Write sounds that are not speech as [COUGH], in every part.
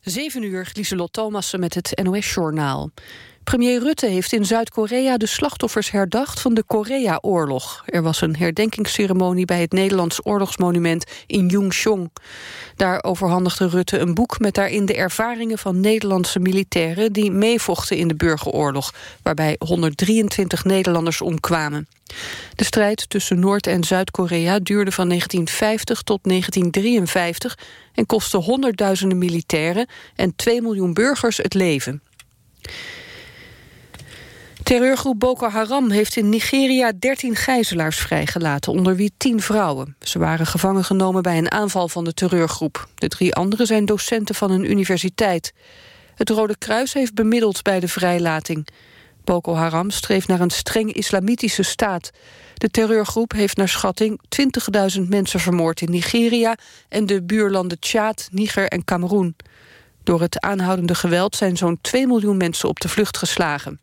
7 uur, Lieselot Thomassen met het NOS-journaal. Premier Rutte heeft in Zuid-Korea de slachtoffers herdacht van de Korea-oorlog. Er was een herdenkingsceremonie bij het Nederlands oorlogsmonument in Yungchong. Daar overhandigde Rutte een boek met daarin de ervaringen van Nederlandse militairen die meevochten in de burgeroorlog, waarbij 123 Nederlanders omkwamen. De strijd tussen Noord- en Zuid-Korea duurde van 1950 tot 1953 en kostte honderdduizenden militairen en 2 miljoen burgers het leven. Terreurgroep Boko Haram heeft in Nigeria 13 gijzelaars vrijgelaten, onder wie 10 vrouwen. Ze waren gevangen genomen bij een aanval van de terreurgroep. De drie anderen zijn docenten van een universiteit. Het Rode Kruis heeft bemiddeld bij de vrijlating. Boko Haram streeft naar een streng islamitische staat. De terreurgroep heeft naar schatting 20.000 mensen vermoord in Nigeria... en de buurlanden Tjaad, Niger en Cameroen. Door het aanhoudende geweld zijn zo'n 2 miljoen mensen op de vlucht geslagen.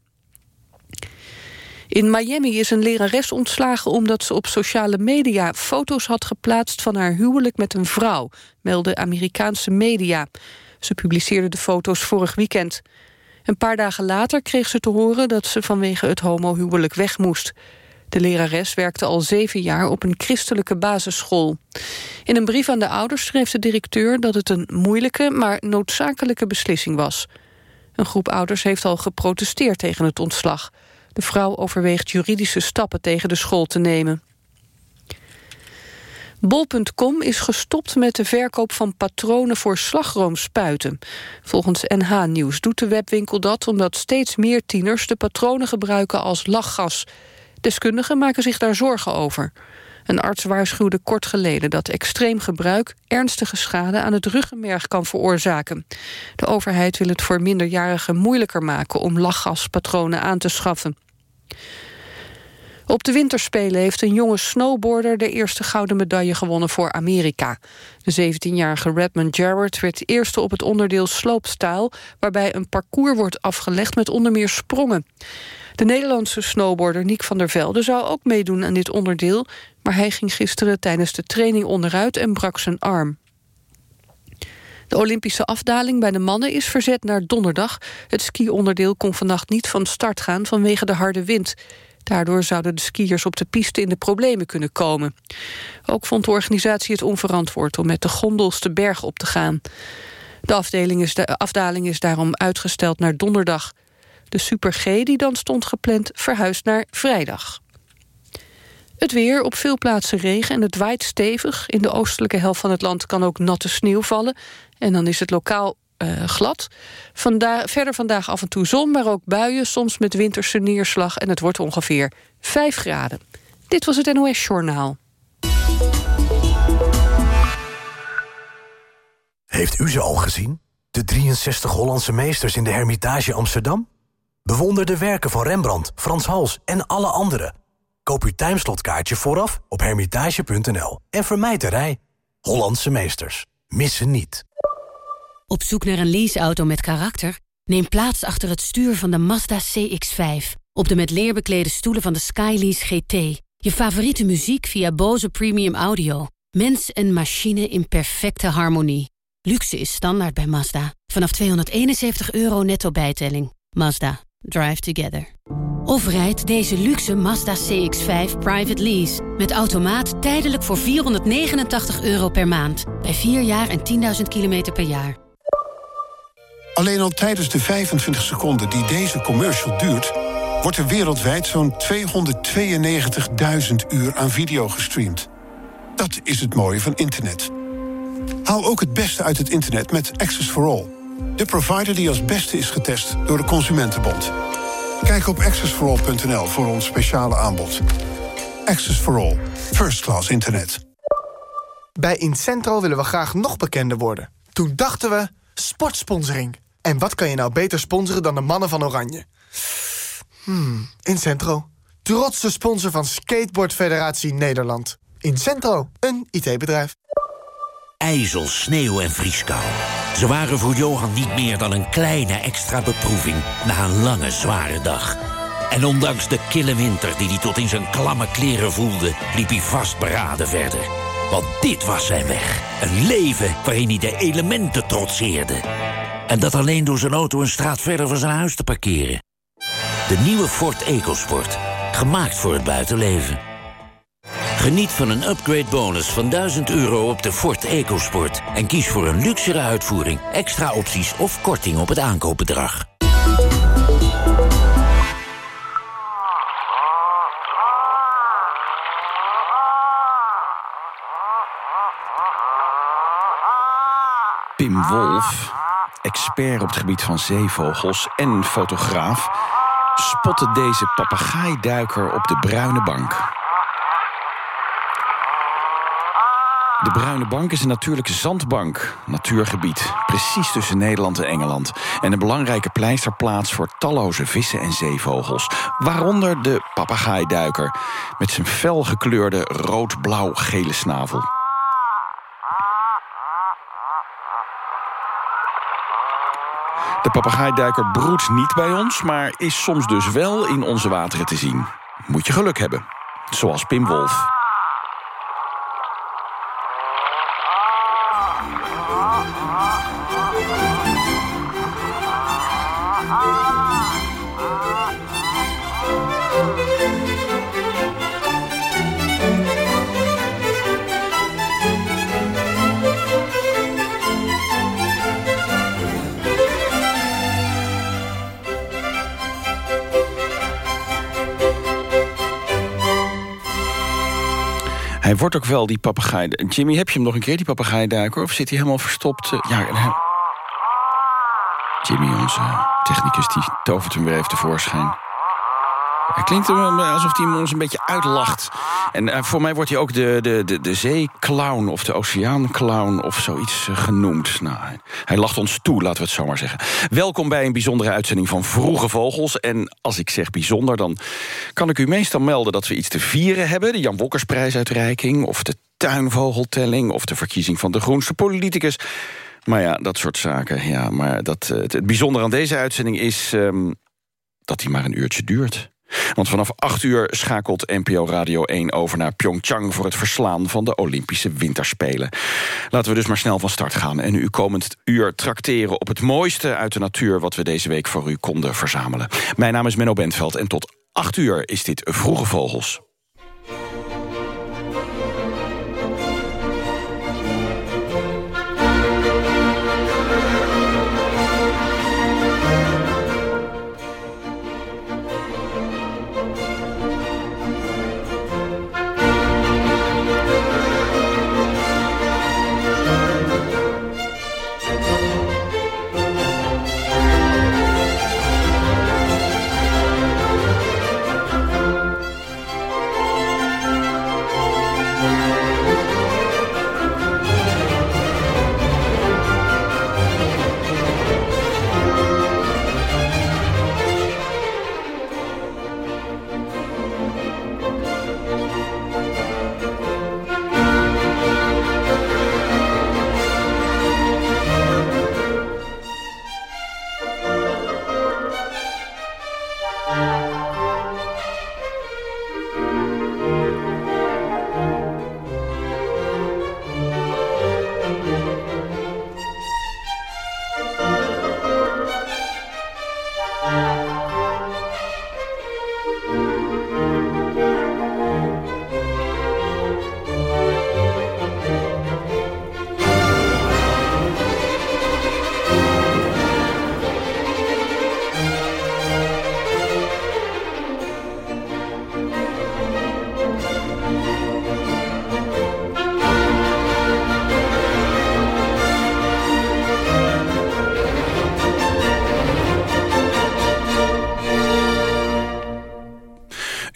In Miami is een lerares ontslagen omdat ze op sociale media foto's had geplaatst van haar huwelijk met een vrouw, melden Amerikaanse media. Ze publiceerde de foto's vorig weekend. Een paar dagen later kreeg ze te horen dat ze vanwege het homohuwelijk weg moest. De lerares werkte al zeven jaar op een christelijke basisschool. In een brief aan de ouders schreef de directeur dat het een moeilijke, maar noodzakelijke beslissing was. Een groep ouders heeft al geprotesteerd tegen het ontslag. De vrouw overweegt juridische stappen tegen de school te nemen. Bol.com is gestopt met de verkoop van patronen voor slagroomspuiten. Volgens NH Nieuws doet de webwinkel dat omdat steeds meer tieners de patronen gebruiken als lachgas. Deskundigen maken zich daar zorgen over. Een arts waarschuwde kort geleden dat extreem gebruik ernstige schade aan het ruggenmerg kan veroorzaken. De overheid wil het voor minderjarigen moeilijker maken om lachgaspatronen aan te schaffen. Op de winterspelen heeft een jonge snowboarder de eerste gouden medaille gewonnen voor Amerika. De 17-jarige Redmond Jarrett werd eerste op het onderdeel slopestyle, waarbij een parcours wordt afgelegd met onder meer sprongen. De Nederlandse snowboarder Niek van der Velde zou ook meedoen aan dit onderdeel... maar hij ging gisteren tijdens de training onderuit en brak zijn arm. De Olympische afdaling bij de mannen is verzet naar donderdag. Het ski-onderdeel kon vannacht niet van start gaan vanwege de harde wind. Daardoor zouden de skiers op de piste in de problemen kunnen komen. Ook vond de organisatie het onverantwoord om met de gondels de berg op te gaan. De, de afdaling is daarom uitgesteld naar donderdag. De Super G, die dan stond gepland, verhuist naar vrijdag. Het weer, op veel plaatsen regen en het waait stevig. In de oostelijke helft van het land kan ook natte sneeuw vallen. En dan is het lokaal uh, glad. Vanda verder vandaag af en toe zon, maar ook buien... soms met winterse neerslag en het wordt ongeveer 5 graden. Dit was het NOS Journaal. Heeft u ze al gezien? De 63 Hollandse meesters in de Hermitage Amsterdam? Bewonder de werken van Rembrandt, Frans Hals en alle anderen. Koop uw timeslotkaartje vooraf op hermitage.nl en vermijd de rij. Hollandse meesters. Missen niet. Op zoek naar een leaseauto met karakter? Neem plaats achter het stuur van de Mazda CX-5. Op de met leer beklede stoelen van de Skylease GT. Je favoriete muziek via Bose Premium Audio. Mens en machine in perfecte harmonie. Luxe is standaard bij Mazda. Vanaf 271 euro netto bijtelling. Mazda. Drive together. Of rijd deze luxe Mazda CX-5 private lease. Met automaat tijdelijk voor 489 euro per maand. Bij 4 jaar en 10.000 kilometer per jaar. Alleen al tijdens de 25 seconden die deze commercial duurt... wordt er wereldwijd zo'n 292.000 uur aan video gestreamd. Dat is het mooie van internet. Haal ook het beste uit het internet met Access for All. De provider die als beste is getest door de Consumentenbond. Kijk op accessforall.nl voor ons speciale aanbod. Access for All. First class internet. Bij Incentro willen we graag nog bekender worden. Toen dachten we, sportsponsoring. En wat kan je nou beter sponsoren dan de mannen van Oranje? Hmm, Incentro. Trotse sponsor van Skateboard Federatie Nederland. Incentro, een IT-bedrijf. IJzel, sneeuw en vrieskou. Ze waren voor Johan niet meer dan een kleine extra beproeving... na een lange, zware dag. En ondanks de kille winter die hij tot in zijn klamme kleren voelde... liep hij vastberaden verder. Want dit was zijn weg. Een leven waarin hij de elementen trotseerde. En dat alleen door zijn auto een straat verder van zijn huis te parkeren. De nieuwe Ford EcoSport. Gemaakt voor het buitenleven. Geniet van een upgrade bonus van 1000 euro op de Ford EcoSport. En kies voor een luxere uitvoering, extra opties of korting op het aankoopbedrag. Pim Wolf, expert op het gebied van zeevogels en fotograaf... spotte deze papegaaiduiker op de bruine bank. De Bruine Bank is een natuurlijke zandbank, natuurgebied... precies tussen Nederland en Engeland... en een belangrijke pleisterplaats voor talloze vissen en zeevogels... waaronder de papegaaiduiker... met zijn felgekleurde rood-blauw-gele snavel. De papegaaiduiker broedt niet bij ons... maar is soms dus wel in onze wateren te zien. Moet je geluk hebben. Zoals Pim Wolf. Hij wordt ook wel die papegaai... Jimmy, heb je hem nog een keer, die papegaaiduiker? Of zit hij helemaal verstopt? eh, Ja, Jimmy, onze technicus, die tovert hem weer even tevoorschijn. Hij klinkt alsof hij ons een beetje uitlacht. En eh, voor mij wordt hij ook de, de, de, de of de oceaanclown of zoiets eh, genoemd. Nou, hij, hij lacht ons toe, laten we het zo maar zeggen. Welkom bij een bijzondere uitzending van Vroege Vogels. En als ik zeg bijzonder, dan kan ik u meestal melden... dat we iets te vieren hebben. De Jan Wokkersprijsuitreiking of de tuinvogeltelling... of de verkiezing van de groenste politicus... Maar ja, dat soort zaken. Ja, maar dat, eh, het, het bijzondere aan deze uitzending is ehm, dat die maar een uurtje duurt. Want vanaf 8 uur schakelt NPO Radio 1 over naar Pyeongchang... voor het verslaan van de Olympische Winterspelen. Laten we dus maar snel van start gaan... en u komend uur trakteren op het mooiste uit de natuur... wat we deze week voor u konden verzamelen. Mijn naam is Menno Bentveld en tot 8 uur is dit Vroege Vogels.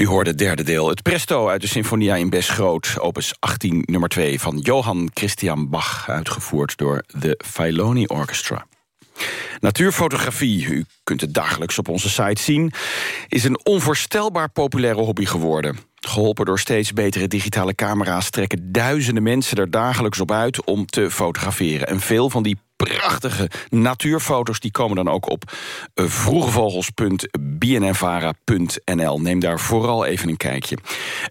U hoorde het derde deel, het presto uit de Sinfonia in Bes Groot... opus 18 nummer 2 van Johann Christian Bach... uitgevoerd door de Filoni Orchestra. Natuurfotografie, u kunt het dagelijks op onze site zien... is een onvoorstelbaar populaire hobby geworden. Geholpen door steeds betere digitale camera's... trekken duizenden mensen er dagelijks op uit om te fotograferen. En veel van die prachtige natuurfoto's die komen dan ook op eh, vroegevogels.bnnvara.nl. Neem daar vooral even een kijkje.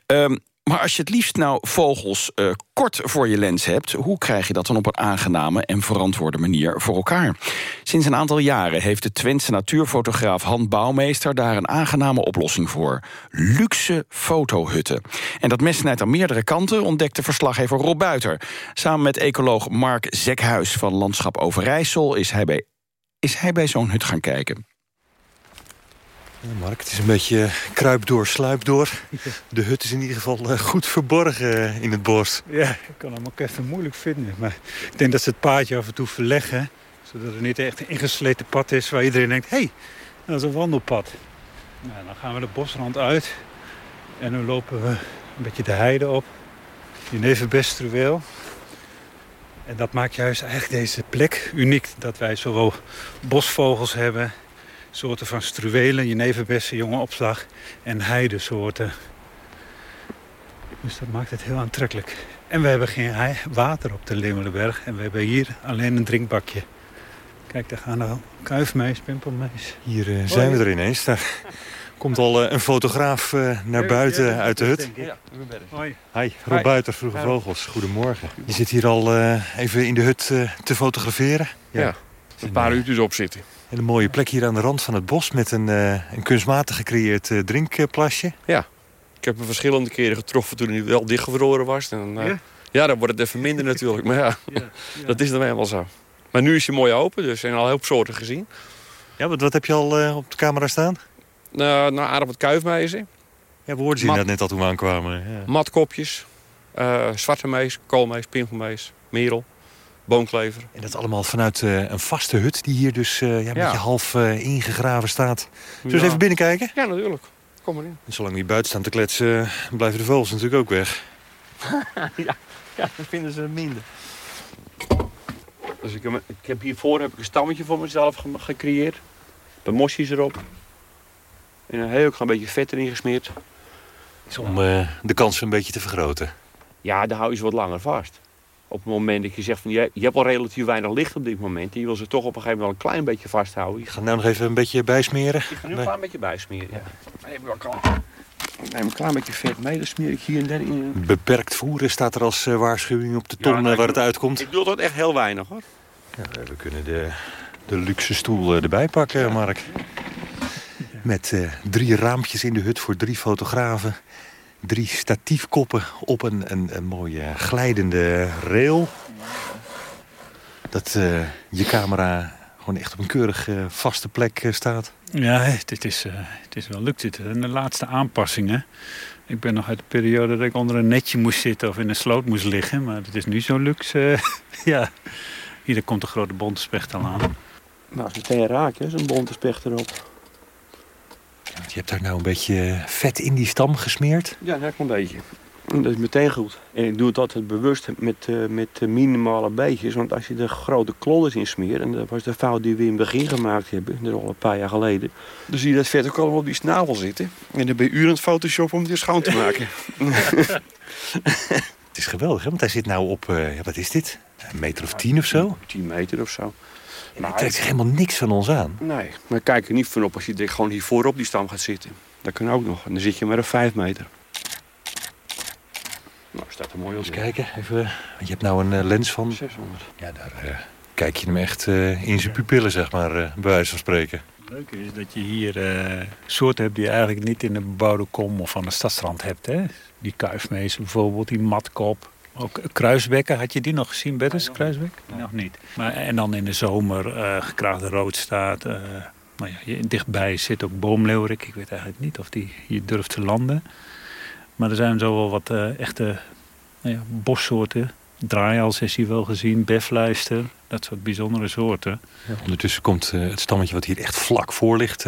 Ehm, Maar als je het liefst nou vogels uh, kort voor je lens hebt... hoe krijg je dat dan op een aangename en verantwoorde manier voor elkaar? Sinds een aantal jaren heeft de Twentse natuurfotograaf Han Bouwmeester... daar een aangename oplossing voor. Luxe fotohutten. En dat mes snijdt aan meerdere kanten, ontdekte verslaggever Rob Buiter. Samen met ecoloog Mark Zekhuis van Landschap Overijssel... is hij bij, is hij bij zo'n hut gaan kijken. Mark, het is een beetje kruip door, sluip door. De hut is in ieder geval eh, goed verborgen eh, in het bos. Ja, ik kan hem ook even moeilijk vinden. Maar ik denk dat ze het paadje af en toe verleggen. Zodat er niet echt een ingesleten pad is waar iedereen denkt... hé, hey, dat is een wandelpad. Nou, dan gaan we de bosrand uit. En dan lopen we een beetje de heide op. Jeneverbestruweel. En dat maakt juist eigenlijk deze plek uniek. Dat wij zowel bosvogels hebben soorten van struwelen, jeneverbessen, jonge opslag en heidesoorten. Dus dat maakt het heel aantrekkelijk. En we hebben geen water op de Lemelenberg en we hebben hier alleen een drinkbakje. Kijk, daar gaan al kuifmeis, pimpelmeis. Hier uh, zijn we er ineens. Daar komt al uh, een fotograaf uh, naar buiten uit de hut. Ja, Hoi. Hi, Rob Buiter, Vroege Vogels. Goedemorgen. Je zit hier al even in de hut te fotograferen. Ja, ja een paar uurtjes op zitten. Een mooie plek hier aan de rand van het bos met een, uh, een kunstmatig gecreëerd uh, drinkplasje. Ja, ik heb hem verschillende keren getroffen toen hij wel dichtgevroren was. En, uh, ja? ja? dan wordt het even minder natuurlijk. Maar ja, ja, [LAUGHS] dat is dan helemaal zo. Maar nu is hij mooi open, dus er zijn al heel veel soorten gezien. Ja, wat, wat heb je al op de camera staan? nou, nou aardig wat kuifmeizen. Ja, we hoorden ze Mat net al toen we aankwamen. Ja. Matkopjes, zwarte mees, koolmees, pingelmees, merel boomklever. En dat allemaal vanuit uh, een vaste hut die hier dus uh, ja, een beetje half uh, ingegraven staat. Zullen we eens even binnenkijken? Ja, natuurlijk. Kom maar in. En zolang we hier buiten staan te kletsen, blijven de vogels natuurlijk ook weg. [LAUGHS] ja, ja, dan vinden ze minder. Dus ik heb, ik heb hiervoor heb ik een stammetje voor mezelf ge gecreëerd. De mosjes erop. En een heel klein beetje vet erin gesmeerd. Om de kans een beetje te vergroten. Ja, dan hou je ze wat langer vast op het moment dat je zegt van je, je hebt al relatief weinig licht op dit moment. En je wil ze toch op een gegeven moment wel een klein beetje vasthouden. Ik ga nou nog even een beetje bijsmeren. Ik ga nu een klein beetje bijsmeren, ja. Ik neem een klein beetje vet mee, dan smeer ik hier en daar in. Beperkt voeren staat er als uh, waarschuwing op de ton ja, waar het uitkomt. Ik doe dat echt heel weinig hoor. Ja, we kunnen de, de luxe stoel uh, erbij pakken, Mark. Met uh, drie raampjes in de hut voor drie fotografen drie statiefkoppen op een, een, een mooie glijdende rail. Dat uh, je camera gewoon echt op een keurig uh, vaste plek uh, staat. Ja, dit is, het is wel lukt dit. En de laatste aanpassingen. Ik ben nog uit de periode dat ik onder een netje moest zitten of in een sloot moest liggen. Maar het is nu zo luxe. [LAUGHS] ja, hier komt de grote bontespecht al aan. Nou, als meteen raak, hè, zo'n bontespecht erop. Je hebt daar nou een beetje vet in die stam gesmeerd? Ja, dat een beetje. Dat is meteen goed. En ik doe het altijd bewust met, uh, met minimale beetjes. Want als je er grote klodders in smeert... en dat was de fout die we in het begin gemaakt hebben... dat is al een paar jaar geleden... dan zie je dat vet ook allemaal op die snavel zitten. En dan ben je uren Photoshop om het weer schoon te maken. [LAUGHS] het is geweldig, hè? Want hij zit nou op... Uh, wat is dit? Een meter of tien of zo? Tien meter of zo. En hij trekt zich helemaal niks van ons aan. Nee, maar kijk er niet van op als je gewoon hier voorop die stam gaat zitten. Dat kan ook nog. En dan zit je maar op 5 meter. Nou, staat er mooi op. Eens kijken. Even, je hebt nou een uh, lens van... 600. Ja, daar uh, kijk je hem echt uh, in zijn pupillen, zeg maar, bij wijze van spreken. Het leuke is dat je hier soorten hebt die je eigenlijk niet in de bebouwde kom of aan de stadsrand hebt. Hè? Die kuifmees bijvoorbeeld, die matkop. Ook kruisbekken, had je die nog gezien, Bertus? Kruisbek? Nog niet. Maar, en dan in de zomer uh, gekraagde roodstaat. Uh, nou ja, dichtbij zit ook boomleeuwerik. Ik weet eigenlijk niet of die hier durft te landen. Maar er zijn zo wel wat uh, echte nou ja, bossoorten. Draaials is hier wel gezien, befluister. Dat soort bijzondere soorten. Ja, ondertussen komt het stammetje wat hier echt vlak voor ligt...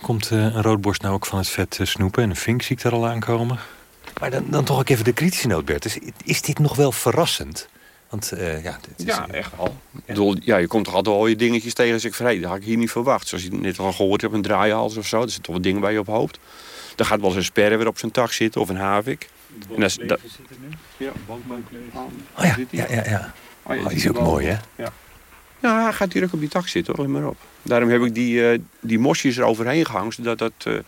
komt een roodborst nou ook van het vet snoepen. En een vink zie ik daar al aankomen. Maar dan, dan toch ook even de kritische noot, Bert. Is, is dit nog wel verrassend? Want, uh, ja, dit is, ja, echt al. Ja. ja, je komt toch altijd wel je dingetjes tegen als ik vrede. Dat had ik hier niet verwacht. Zoals je net al gehoord hebt, een draaihals of zo. Er zitten toch wat dingen bij je op hoofd. Dan gaat wel eens een sperre weer op zijn tak zitten of een havik. En dat, dat... Ja, Oh ja, ja, ja. ja. Oh, oh, die is ook mooi, hè? Ja. Ja, hij gaat hier ook op die tak zitten, hoor. Let maar op. Daarom heb ik die, uh, die mosjes er overheen gehangen, zodat dat... Uh,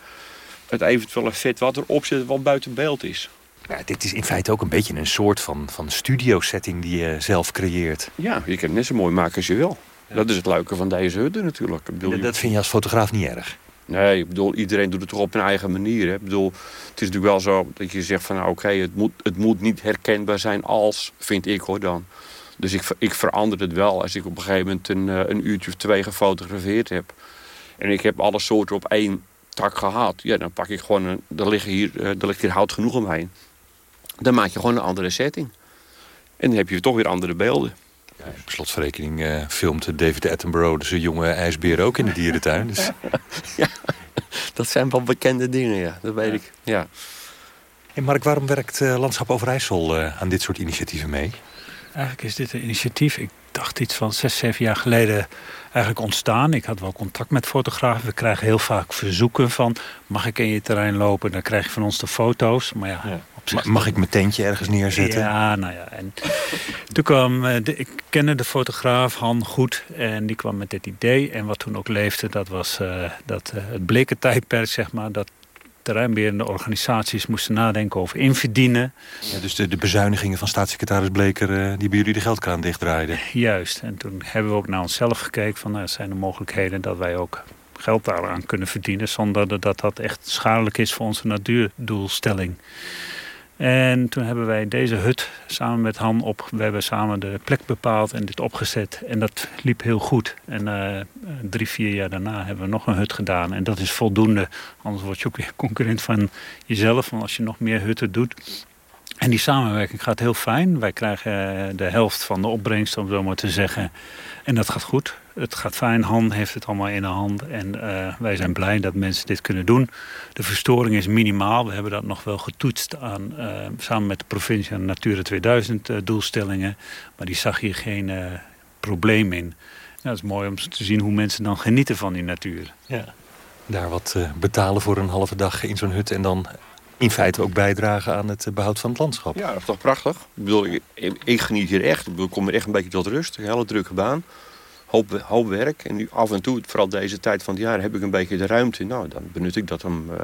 het eventuele vet wat erop zit wat buiten beeld is. Ja, dit is in feite ook een beetje een soort van, van studio-setting die je zelf creëert. Ja, je kan het net zo mooi maken als je wil. Dat is het leuke van deze hutten natuurlijk. Bedoel, Dat, dat vind je als fotograaf niet erg? Nee, ik bedoel, iedereen doet het toch op een eigen manier. Hè? Ik bedoel, het is natuurlijk wel zo dat je zegt van... nou oké, het, moet, het moet niet herkenbaar zijn als, vind ik hoor dan. Dus ik, ik verander het wel als ik op een gegeven moment een, eh, een uurtje of twee gefotografeerd heb. En ik heb alle soorten op één tak gehad. Ja, dan pak ik gewoon, een, er, liggen hier, eh, er ligt hier hout genoeg omheen. Dan maak je gewoon een andere setting. En dan heb je toch weer andere beelden. Op slotverrekening eh, filmt David Attenborough zijn jonge ijsbeer ook in de dierentuin. Dus... [LAUGHS] Dat zijn wel bekende dingen, ja. Dat weet ik, ja. Hey Mark, waarom werkt eh, Landschap Overijssel eh, aan dit soort initiatieven mee? Eigenlijk is dit een initiatief, ik dacht iets van zes, zeven jaar geleden eigenlijk ontstaan. Ik had wel contact met fotografen. We krijgen heel vaak verzoeken van, mag ik in je terrein lopen? Dan krijg je van ons de foto's. Maar ja, op zich... Ma- Mag ik mijn tentje ergens neerzetten? Ja, nou ja. En toen kwam, eh, de, ik kende de fotograaf Han goed en die kwam met dit idee. En wat toen ook leefde, dat was eh, dat, eh, het bleke tijdperk, zeg maar, dat terreinbeherende organisaties moesten nadenken over inverdienen. Ja, dus de, de bezuinigingen van staatssecretaris Bleker... eh, die bij jullie de geldkraan dichtdraaiden. Juist. En toen hebben we ook naar onszelf gekeken van, nou, zijn er mogelijkheden dat wij ook geld daaraan kunnen verdienen, zonder dat dat, dat echt schadelijk is voor onze natuurdoelstelling. En toen hebben wij deze hut samen met Han op. We hebben samen de plek bepaald en dit opgezet. En dat liep heel goed. En eh, drie, vier jaar daarna hebben we nog een hut gedaan. En dat is voldoende. Anders word je ook weer [LAUGHS] concurrent van jezelf. Want als je nog meer hutten doet. En die samenwerking gaat heel fijn. Wij krijgen eh, de helft van de opbrengst, om zo maar te zeggen. En dat gaat goed. Het gaat fijn. Han heeft het allemaal in de hand. En eh, wij zijn blij dat mensen dit kunnen doen. De verstoring is minimaal. We hebben dat nog wel getoetst aan, eh, samen met de provincie aan Natura 2000 eh, doelstellingen. Maar die zag hier geen eh, probleem in. Ja, het is mooi om te zien hoe mensen dan genieten van die natuur. Ja. Daar wat eh, betalen voor een halve dag in zo'n hut... en dan in feite ook bijdragen aan het eh, behoud van het landschap. Ja, dat is toch prachtig? Ik bedoel, ik, ik geniet hier echt. Ik, bedoel, ik kom er echt een beetje tot rust. Een hele drukke baan. Hoop, hoop werk. En nu af en toe, vooral deze tijd van het jaar, heb ik een beetje de ruimte. Nou, dan benut ik dat om eh,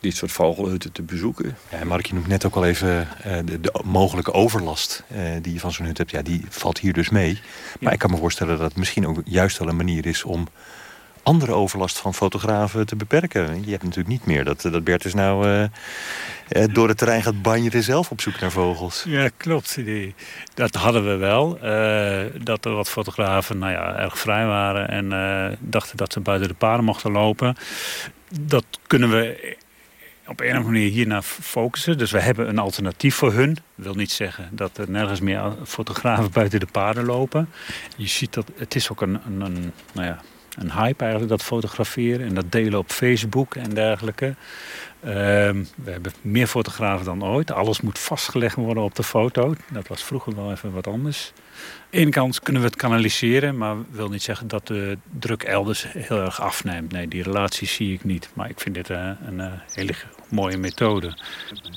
dit soort vogelhutten te bezoeken. Ja, Mark, je noemt net ook al even eh, de, de mogelijke overlast eh, die je van zo'n hut hebt. Ja, die valt hier dus mee. Maar ik kan me voorstellen dat het misschien ook juist wel een manier is om andere overlast van fotografen te beperken. Je hebt natuurlijk niet meer dat, dat Bertus nou eh, eh, door het terrein gaat banjeren zelf op zoek naar vogels. Ja, klopt. Die, dat hadden we wel. Eh, dat er wat fotografen nou ja, erg vrij waren en dachten dat ze buiten de paden mochten lopen. Dat kunnen we op een of andere manier hiernaar focussen. Dus we hebben een alternatief voor hun. Dat wil niet zeggen dat er nergens meer fotografen buiten de paden lopen. Je ziet dat het is ook een, een, een nou ja, een hype eigenlijk, dat fotograferen en dat delen op Facebook en dergelijke. Ehm, we hebben meer fotografen dan ooit. Alles moet vastgelegd worden op de foto. Dat was vroeger wel even wat anders. Aan de ene kant kunnen we het kanaliseren, maar wil niet zeggen dat de druk elders heel erg afneemt. Nee, die relatie zie ik niet. Maar ik vind dit eh, een eh, hele mooie methode.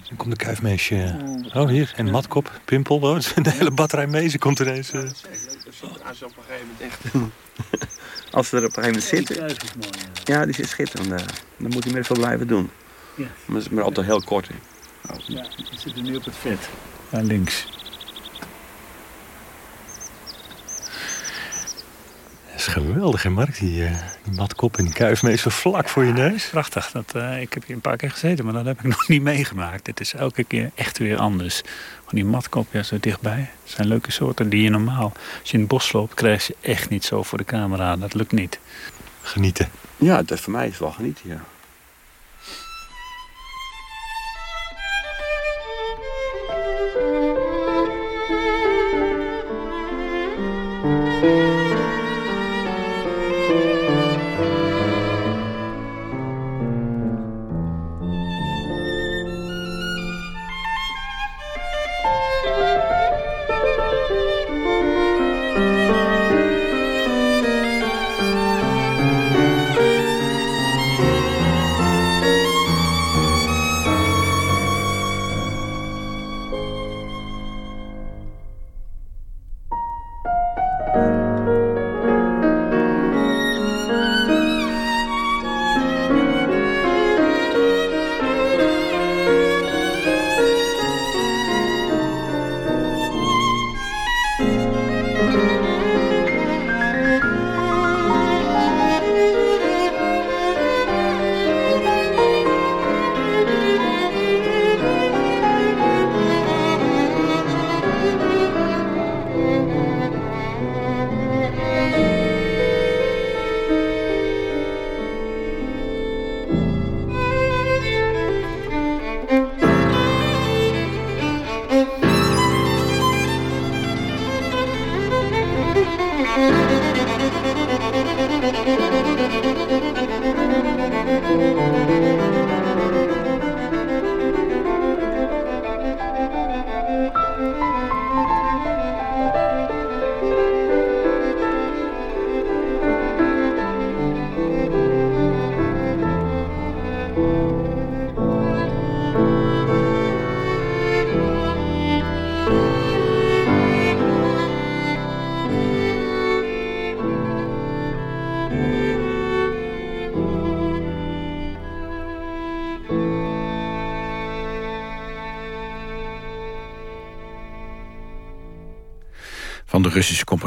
Dan komt de kuifmeesje. Oh, hier. En matkop, pimpel. Oh, [LAUGHS] de hele batterij mee. Ze komt ineens... eh, Als ze op een gegeven moment echt... [LAUGHS] Als ze er op een gegeven moment zitten. Ja, die is schitterend. eh. Dan moet hij maar even blijven doen. Ja. Maar het is maar altijd heel kort. Ja, we zitten nu op het vet. Daar links. Is geweldig, hè Mark? Die, eh, die matkop en die kuifmees zo vlak voor je neus. Prachtig. Dat, eh, ik heb hier een paar keer gezeten, maar dat heb ik [LAUGHS] nog niet meegemaakt. Het is elke keer echt weer anders. Van die matkop, ja, zo dichtbij. Het zijn leuke soorten die je normaal... Als je in het bos loopt, krijg je echt niet zo voor de camera. Dat lukt niet. Genieten. Ja, dat voor mij is wel genieten, ja.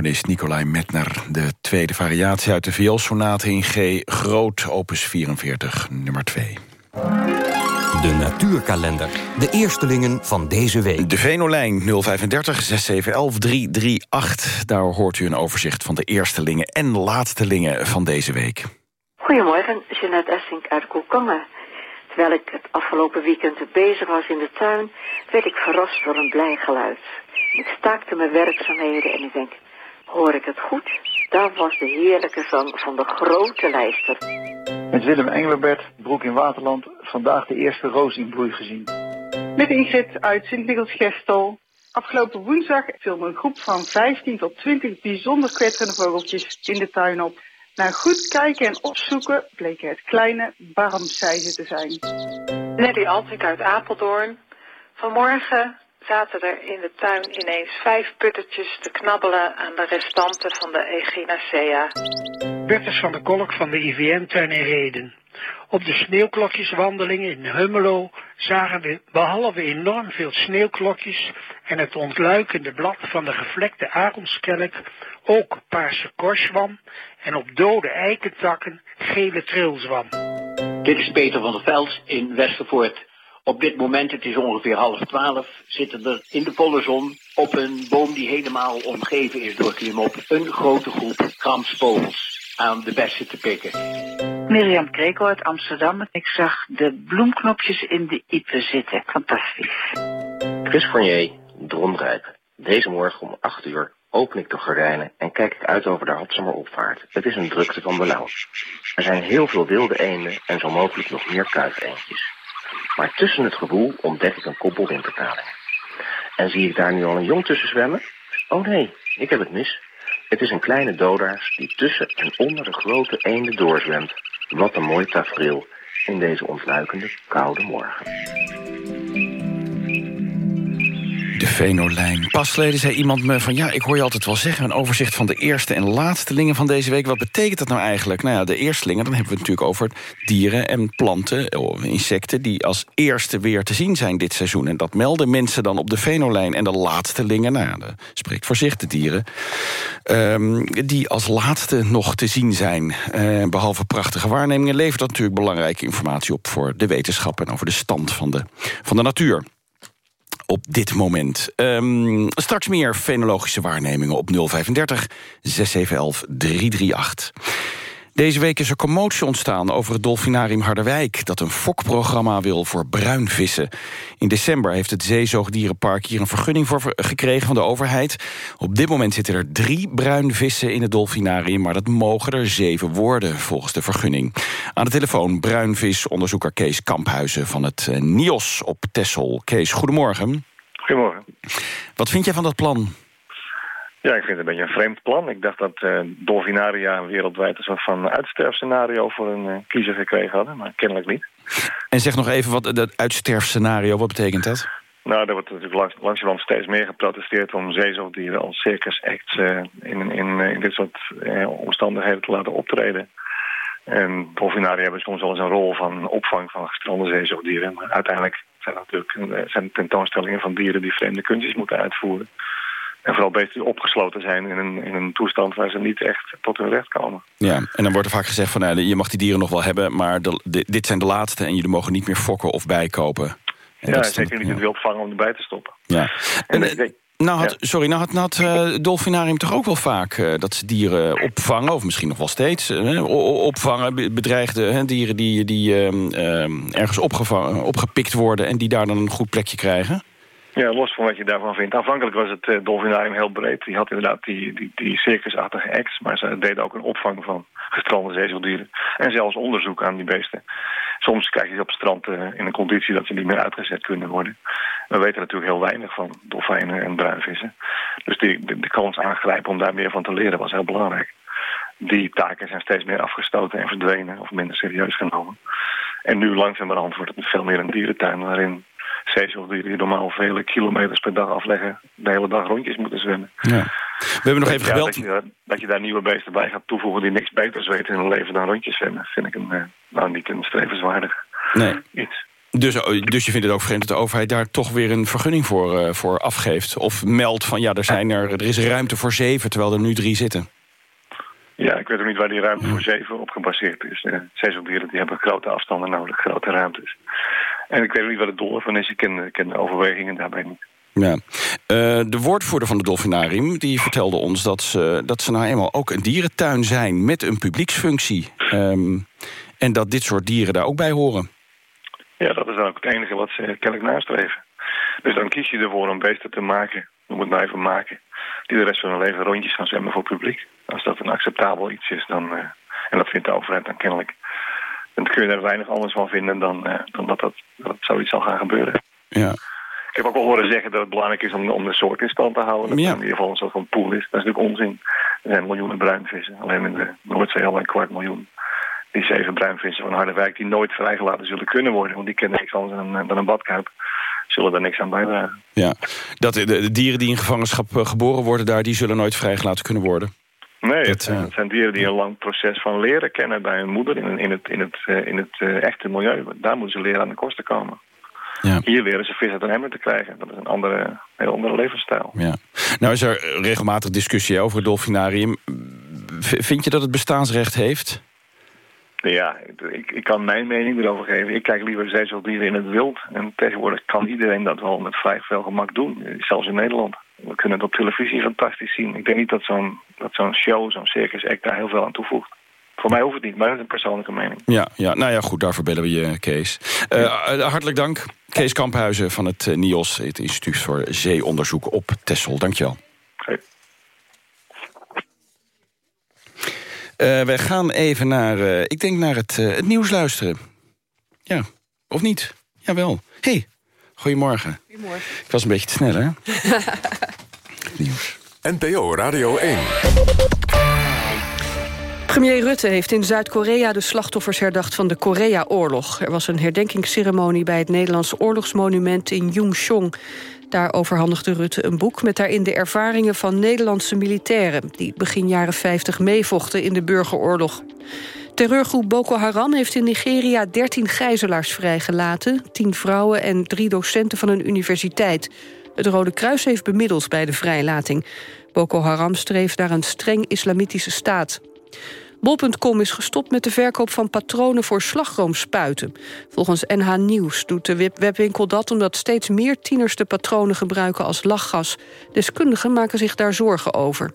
Componist Nikolai Metner. De tweede variatie uit de vioolsonate in G. Groot, opus 44, nummer 2. De natuurkalender. De eerstelingen van deze week. De Venolijn 035 6711 338. Daar hoort u een overzicht van de eerstelingen en laatstelingen van deze week. Goedemorgen, Jeanette Essink uit Koekangen. Terwijl ik het afgelopen weekend bezig was in de tuin, werd ik verrast door een blij geluid. Ik staakte mijn werkzaamheden en ik denk, hoor ik het goed? Dat was de heerlijke zang van de grote lijster. Met Willem Engelbert, Broek in Waterland, vandaag de eerste roos in bloei gezien. Met Ingrid uit Sint-Nichols-Gestel. Afgelopen woensdag viel een groep van 15 tot 20 bijzonder kwetterende vogeltjes in de tuin op. Na goed kijken en opzoeken bleken het kleine barmseizen te zijn. Nelly Altrik uit Apeldoorn. Vanmorgen zaten er in de tuin ineens vijf puttertjes te knabbelen aan de restanten van de Echinacea. Bertus van der Kolk van de IVN-tuin in Reden. Op de sneeuwklokjeswandelingen in Hummelo zagen we behalve enorm veel sneeuwklokjes en het ontluikende blad van de gevlekte aronskelk ook paarse korswam en op dode eikentakken gele trilzwam. Dit is Peter van der Veld in Westervoort. Op dit moment, het is ongeveer half twaalf, zitten er in de volle zon op een boom die helemaal omgeven is door klimop een grote groep kramsvogels aan de bessen te pikken. Mirjam Kreko uit Amsterdam. Ik zag de bloemknopjes in de iepen zitten. Fantastisch. Chris Fournier, Dromrijp. Deze morgen om 8 uur open ik de gordijnen en kijk ik uit over de Hadsamer opvaart. Het is een drukte van belang. Er zijn heel veel wilde eenden en zo mogelijk nog meer kuifeendjes. Maar tussen het gewoel ontdek ik een koppel wintertalingen. En zie ik daar nu al een jong tussen zwemmen? Oh nee, ik heb het mis. Het is een kleine dodaars die tussen en onder de grote eenden doorzwemt. Wat een mooi tafereel in deze ontluikende koude morgen. De Venolijn. Pas geleden zei iemand me van... ja, ik hoor je altijd wel zeggen... een overzicht van de eerste en laatstelingen van deze week. Wat betekent dat nou eigenlijk? Nou ja, de eerstelingen, dan hebben we het natuurlijk over dieren en planten... of insecten die als eerste weer te zien zijn dit seizoen. En dat melden mensen dan op de Venolijn. En de laatstelingen, nou ja, dat spreekt voor zich de dieren... Um, die als laatste nog te zien zijn. Uh, behalve prachtige waarnemingen... levert dat natuurlijk belangrijke informatie op... voor de wetenschap en over de stand van de, van de natuur op dit moment. Um, straks meer fenologische waarnemingen op 035 6711 338. Deze week is er commotie ontstaan over het Dolfinarium Harderwijk... dat een fokprogramma wil voor bruinvissen. In december heeft het Zeezoogdierenpark hier een vergunning voor gekregen van de overheid. Op dit moment zitten er drie bruinvissen in het Dolfinarium... maar dat mogen er zeven worden volgens de vergunning. Aan de telefoon bruinvisonderzoeker Kees Kamphuizen van het eh, NIOS op Tessel. Kees, goedemorgen. Goedemorgen. Wat vind jij van dat plan? Ja, ik vind het een beetje een vreemd plan. Ik dacht dat uh, Dolfinaria wereldwijd een soort van uitsterfscenario voor een uh, kiezer gekregen hadden, maar kennelijk niet. En zeg nog even wat dat uitsterfscenario, wat betekent dat? Nou, er wordt natuurlijk langs, langzamerhand steeds meer geprotesteerd om zeezoogdieren als circus acts uh, in, in, in dit soort omstandigheden te laten optreden. En dolfinaria hebben soms wel eens een rol van opvang van gestrande zeezoogdieren. Maar uiteindelijk zijn er natuurlijk zijn tentoonstellingen van dieren die vreemde kunstjes moeten uitvoeren. En vooral beter opgesloten zijn in een, in een toestand waar ze niet echt tot hun recht komen. Ja, en dan wordt er vaak gezegd van nou, je mag die dieren nog wel hebben... maar de, de, dit zijn de laatste en jullie mogen niet meer fokken of bijkopen. En ja, zeker niet het wild vangen om erbij te stoppen. Ja. En, en nou had, ja. Sorry, nou had, nou had uh, Dolfinarium toch ook wel vaak uh, dat ze dieren opvangen... of misschien nog wel steeds uh, opvangen, bedreigde dieren die, die ergens opgevangen, opgepikt worden... en die daar dan een goed plekje krijgen? Ja, los van wat je daarvan vindt. Aanvankelijk was het uh, dolfinarium heel breed. Die had inderdaad die, die, die circusachtige acts, maar ze deden ook een opvang van gestrande zeezeldieren. En zelfs onderzoek aan die beesten. Soms krijg je ze op het strand uh, in een conditie dat ze niet meer uitgezet kunnen worden. We weten natuurlijk heel weinig van dolfijnen en bruinvissen. Dus die, de, de kans aangrijpen om daar meer van te leren was heel belangrijk. Die taken zijn steeds meer afgestoten en verdwenen of minder serieus genomen. En nu langzamerhand wordt het veel meer een dierentuin waarin zeezeldieren die normaal vele kilometers per dag afleggen, de hele dag rondjes moeten zwemmen. Ja. We hebben nog even Ja, gebeld. dat, je, daar- dat je daar nieuwe beesten bij gaat toevoegen die niks beters weten in hun leven dan rondjes zwemmen, vind ik een, eh, nou niet een strevenswaardig Nee. iets. Dus, dus je vindt het ook vreemd dat de overheid daar toch weer een vergunning voor, eh, voor afgeeft? Of meldt van ja, er, zijn er, er is ruimte voor zeven, terwijl er nu drie zitten. Ja, ik weet ook niet waar die ruimte voor zeven op gebaseerd is. Uh, die hebben grote afstanden nodig, grote ruimtes. En ik weet ook niet wat het doel ervan is. Ik ken, ik ken de overwegingen daarbij niet. Ja. Eh, de woordvoerder van het Dolfinarium die vertelde ons dat ze, dat ze nou eenmaal ook een dierentuin zijn met een publieksfunctie. Ehm, en dat dit soort dieren daar ook bij horen. Ja, dat is dan ook het enige wat ze kennelijk nastreven. Dus dan kies je ervoor om beesten te maken, noem het maar even maken, die de rest van hun leven rondjes gaan zwemmen voor publiek. Als dat een acceptabel iets is, dan, uh, en dat vindt de overheid dan kennelijk, dan kun je er weinig anders van vinden dan, uh, dan dat, dat, dat zoiets zal gaan gebeuren. Ja. Ik heb ook al horen zeggen dat het belangrijk is om, om de soort in stand te houden. Dat ja. in ieder geval een soort van pool is. Dat is natuurlijk onzin. Er zijn miljoenen bruinvissen. Alleen in de Noordzee al een kwart miljoen. Die zeven bruinvissen van Harderwijk die nooit vrijgelaten zullen kunnen worden. Want die kennen niks anders dan, dan een badkuip. Zullen daar niks aan bijdragen. Ja, dat de, de dieren die in gevangenschap geboren worden daar... die zullen nooit vrijgelaten kunnen worden. Nee, het, het, zijn dieren die een lang proces van leren kennen bij hun moeder in, in het, in het, uh, in het uh, echte milieu. Daar moeten ze leren aan de kosten komen. Ja. Hier leren ze vis uit een emmer te krijgen. Dat is een andere, heel andere levensstijl. Ja. Nou is er regelmatig discussie over het dolfinarium. Vind je dat het bestaansrecht heeft? Ja, ik, ik kan mijn mening erover geven. Ik kijk liever zeezoogdieren in het wild. En tegenwoordig kan iedereen dat wel met vrij veel gemak doen. Zelfs in Nederland. We kunnen het op televisie fantastisch zien. Ik denk niet dat zo'n zo'n show, zo'n circus act daar heel veel aan toevoegt. Voor mij hoeft het niet, maar dat is een persoonlijke mening. Ja, ja nou ja, goed, daarvoor bellen we je, Kees. Uh, hartelijk dank, Kees Kamphuizen van het uh, NIOS... het Instituut voor Zeeonderzoek op Texel. Dank je wel. Hey. Uh, wij gaan even naar, uh, ik denk naar het, het, nieuws luisteren. Ja, of niet? Jawel. hey, goedemorgen. Goedemorgen. Ik was een beetje te snel, hè? [LAUGHS] nieuws. NPO Radio 1. Premier Rutte heeft in Zuid-Korea de slachtoffers herdacht van de Korea-oorlog. Er was een herdenkingsceremonie bij het Nederlandse oorlogsmonument in Yungchong. Daar overhandigde Rutte een boek met daarin de ervaringen van Nederlandse militairen... die begin jaren 50 meevochten in de burgeroorlog. Terreurgroep Boko Haram heeft in Nigeria 13 gijzelaars vrijgelaten... 10 vrouwen en drie docenten van een universiteit. Het Rode Kruis heeft bemiddeld bij de vrijlating. Boko Haram streeft naar een streng islamitische staat. Bol.com is gestopt met de verkoop van patronen voor slagroomspuiten. Volgens NH Nieuws doet de webwinkel dat omdat steeds meer tieners de patronen gebruiken als lachgas. Deskundigen maken zich daar zorgen over.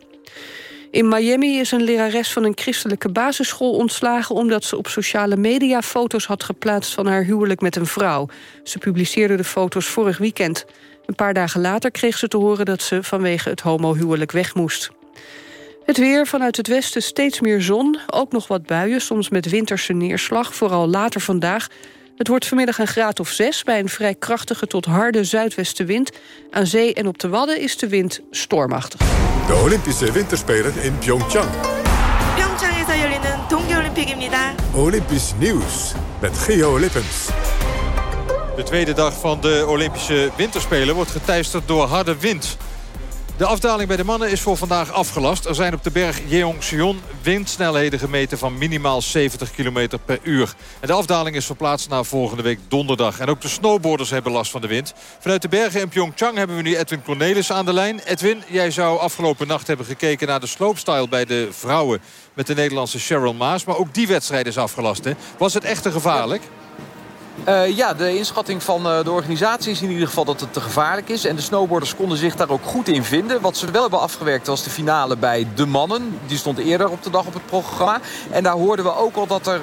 In Miami is een lerares van een christelijke basisschool ontslagen... omdat ze op sociale media foto's had geplaatst van haar huwelijk met een vrouw. Ze publiceerde de foto's vorig weekend. Een paar dagen later kreeg ze te horen dat ze vanwege het homohuwelijk weg moest. Het weer vanuit het westen steeds meer zon. Ook nog wat buien, soms met winterse neerslag. Vooral later vandaag. Het wordt vanmiddag een graad of zes... bij een vrij krachtige tot harde zuidwestenwind. Aan zee en op de Wadden is de wind stormachtig. De Olympische Winterspelen in Pyeongchang. Pyeongchang에서 열리는 동계올림픽입니다. Olympisch nieuws met Geo Lippens. De tweede dag van de Olympische Winterspelen wordt geteisterd door harde wind. De afdaling bij de mannen is voor vandaag afgelast. Er zijn op de berg Jeongseon windsnelheden gemeten van minimaal 70 km per uur. De afdaling is verplaatst naar volgende week donderdag. En ook de snowboarders hebben last van de wind. Vanuit de bergen in Pyeongchang hebben we nu Edwin Cornelis aan de lijn. Edwin, jij zou afgelopen nacht hebben gekeken naar de slopestyle bij de vrouwen... met de Nederlandse Cheryl Maas. Maar ook die wedstrijd is afgelast. Hè? Was het echt te gevaarlijk? Uh, ja, de inschatting van uh, de organisatie is in ieder geval dat het te gevaarlijk is. En de snowboarders konden zich daar ook goed in vinden. Wat ze wel hebben afgewerkt was de finale bij de mannen. Die stond eerder op de dag op het programma. En daar hoorden we ook al dat er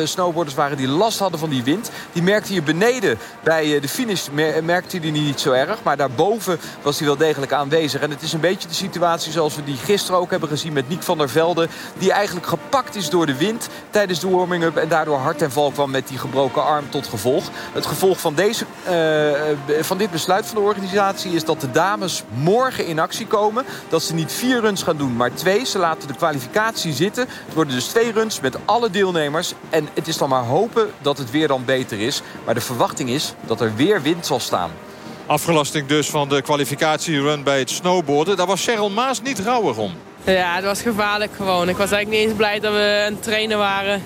uh, snowboarders waren die last hadden van die wind. Die merkte je beneden bij de finish merkte hij niet zo erg. Maar daarboven was hij wel degelijk aanwezig. En het is een beetje de situatie zoals we die gisteren ook hebben gezien met Niek van der Velde. Die eigenlijk gepakt is door de wind tijdens de warming-up. En daardoor hard en val kwam met die gebroken arm tot gevolg. Het gevolg van, deze, uh, van dit besluit van de organisatie is dat de dames morgen in actie komen. Dat ze niet vier runs gaan doen, maar twee. Ze laten de kwalificatie zitten. Het worden dus twee runs met alle deelnemers. En het is dan maar hopen dat het weer dan beter is. Maar de verwachting is dat er weer wind zal staan. Afgelasting dus van de kwalificatierun bij het snowboarden. Daar was Cheryl Maas niet rouwig om. Ja, het was gevaarlijk gewoon. Ik was eigenlijk niet eens blij dat we aan het trainen waren.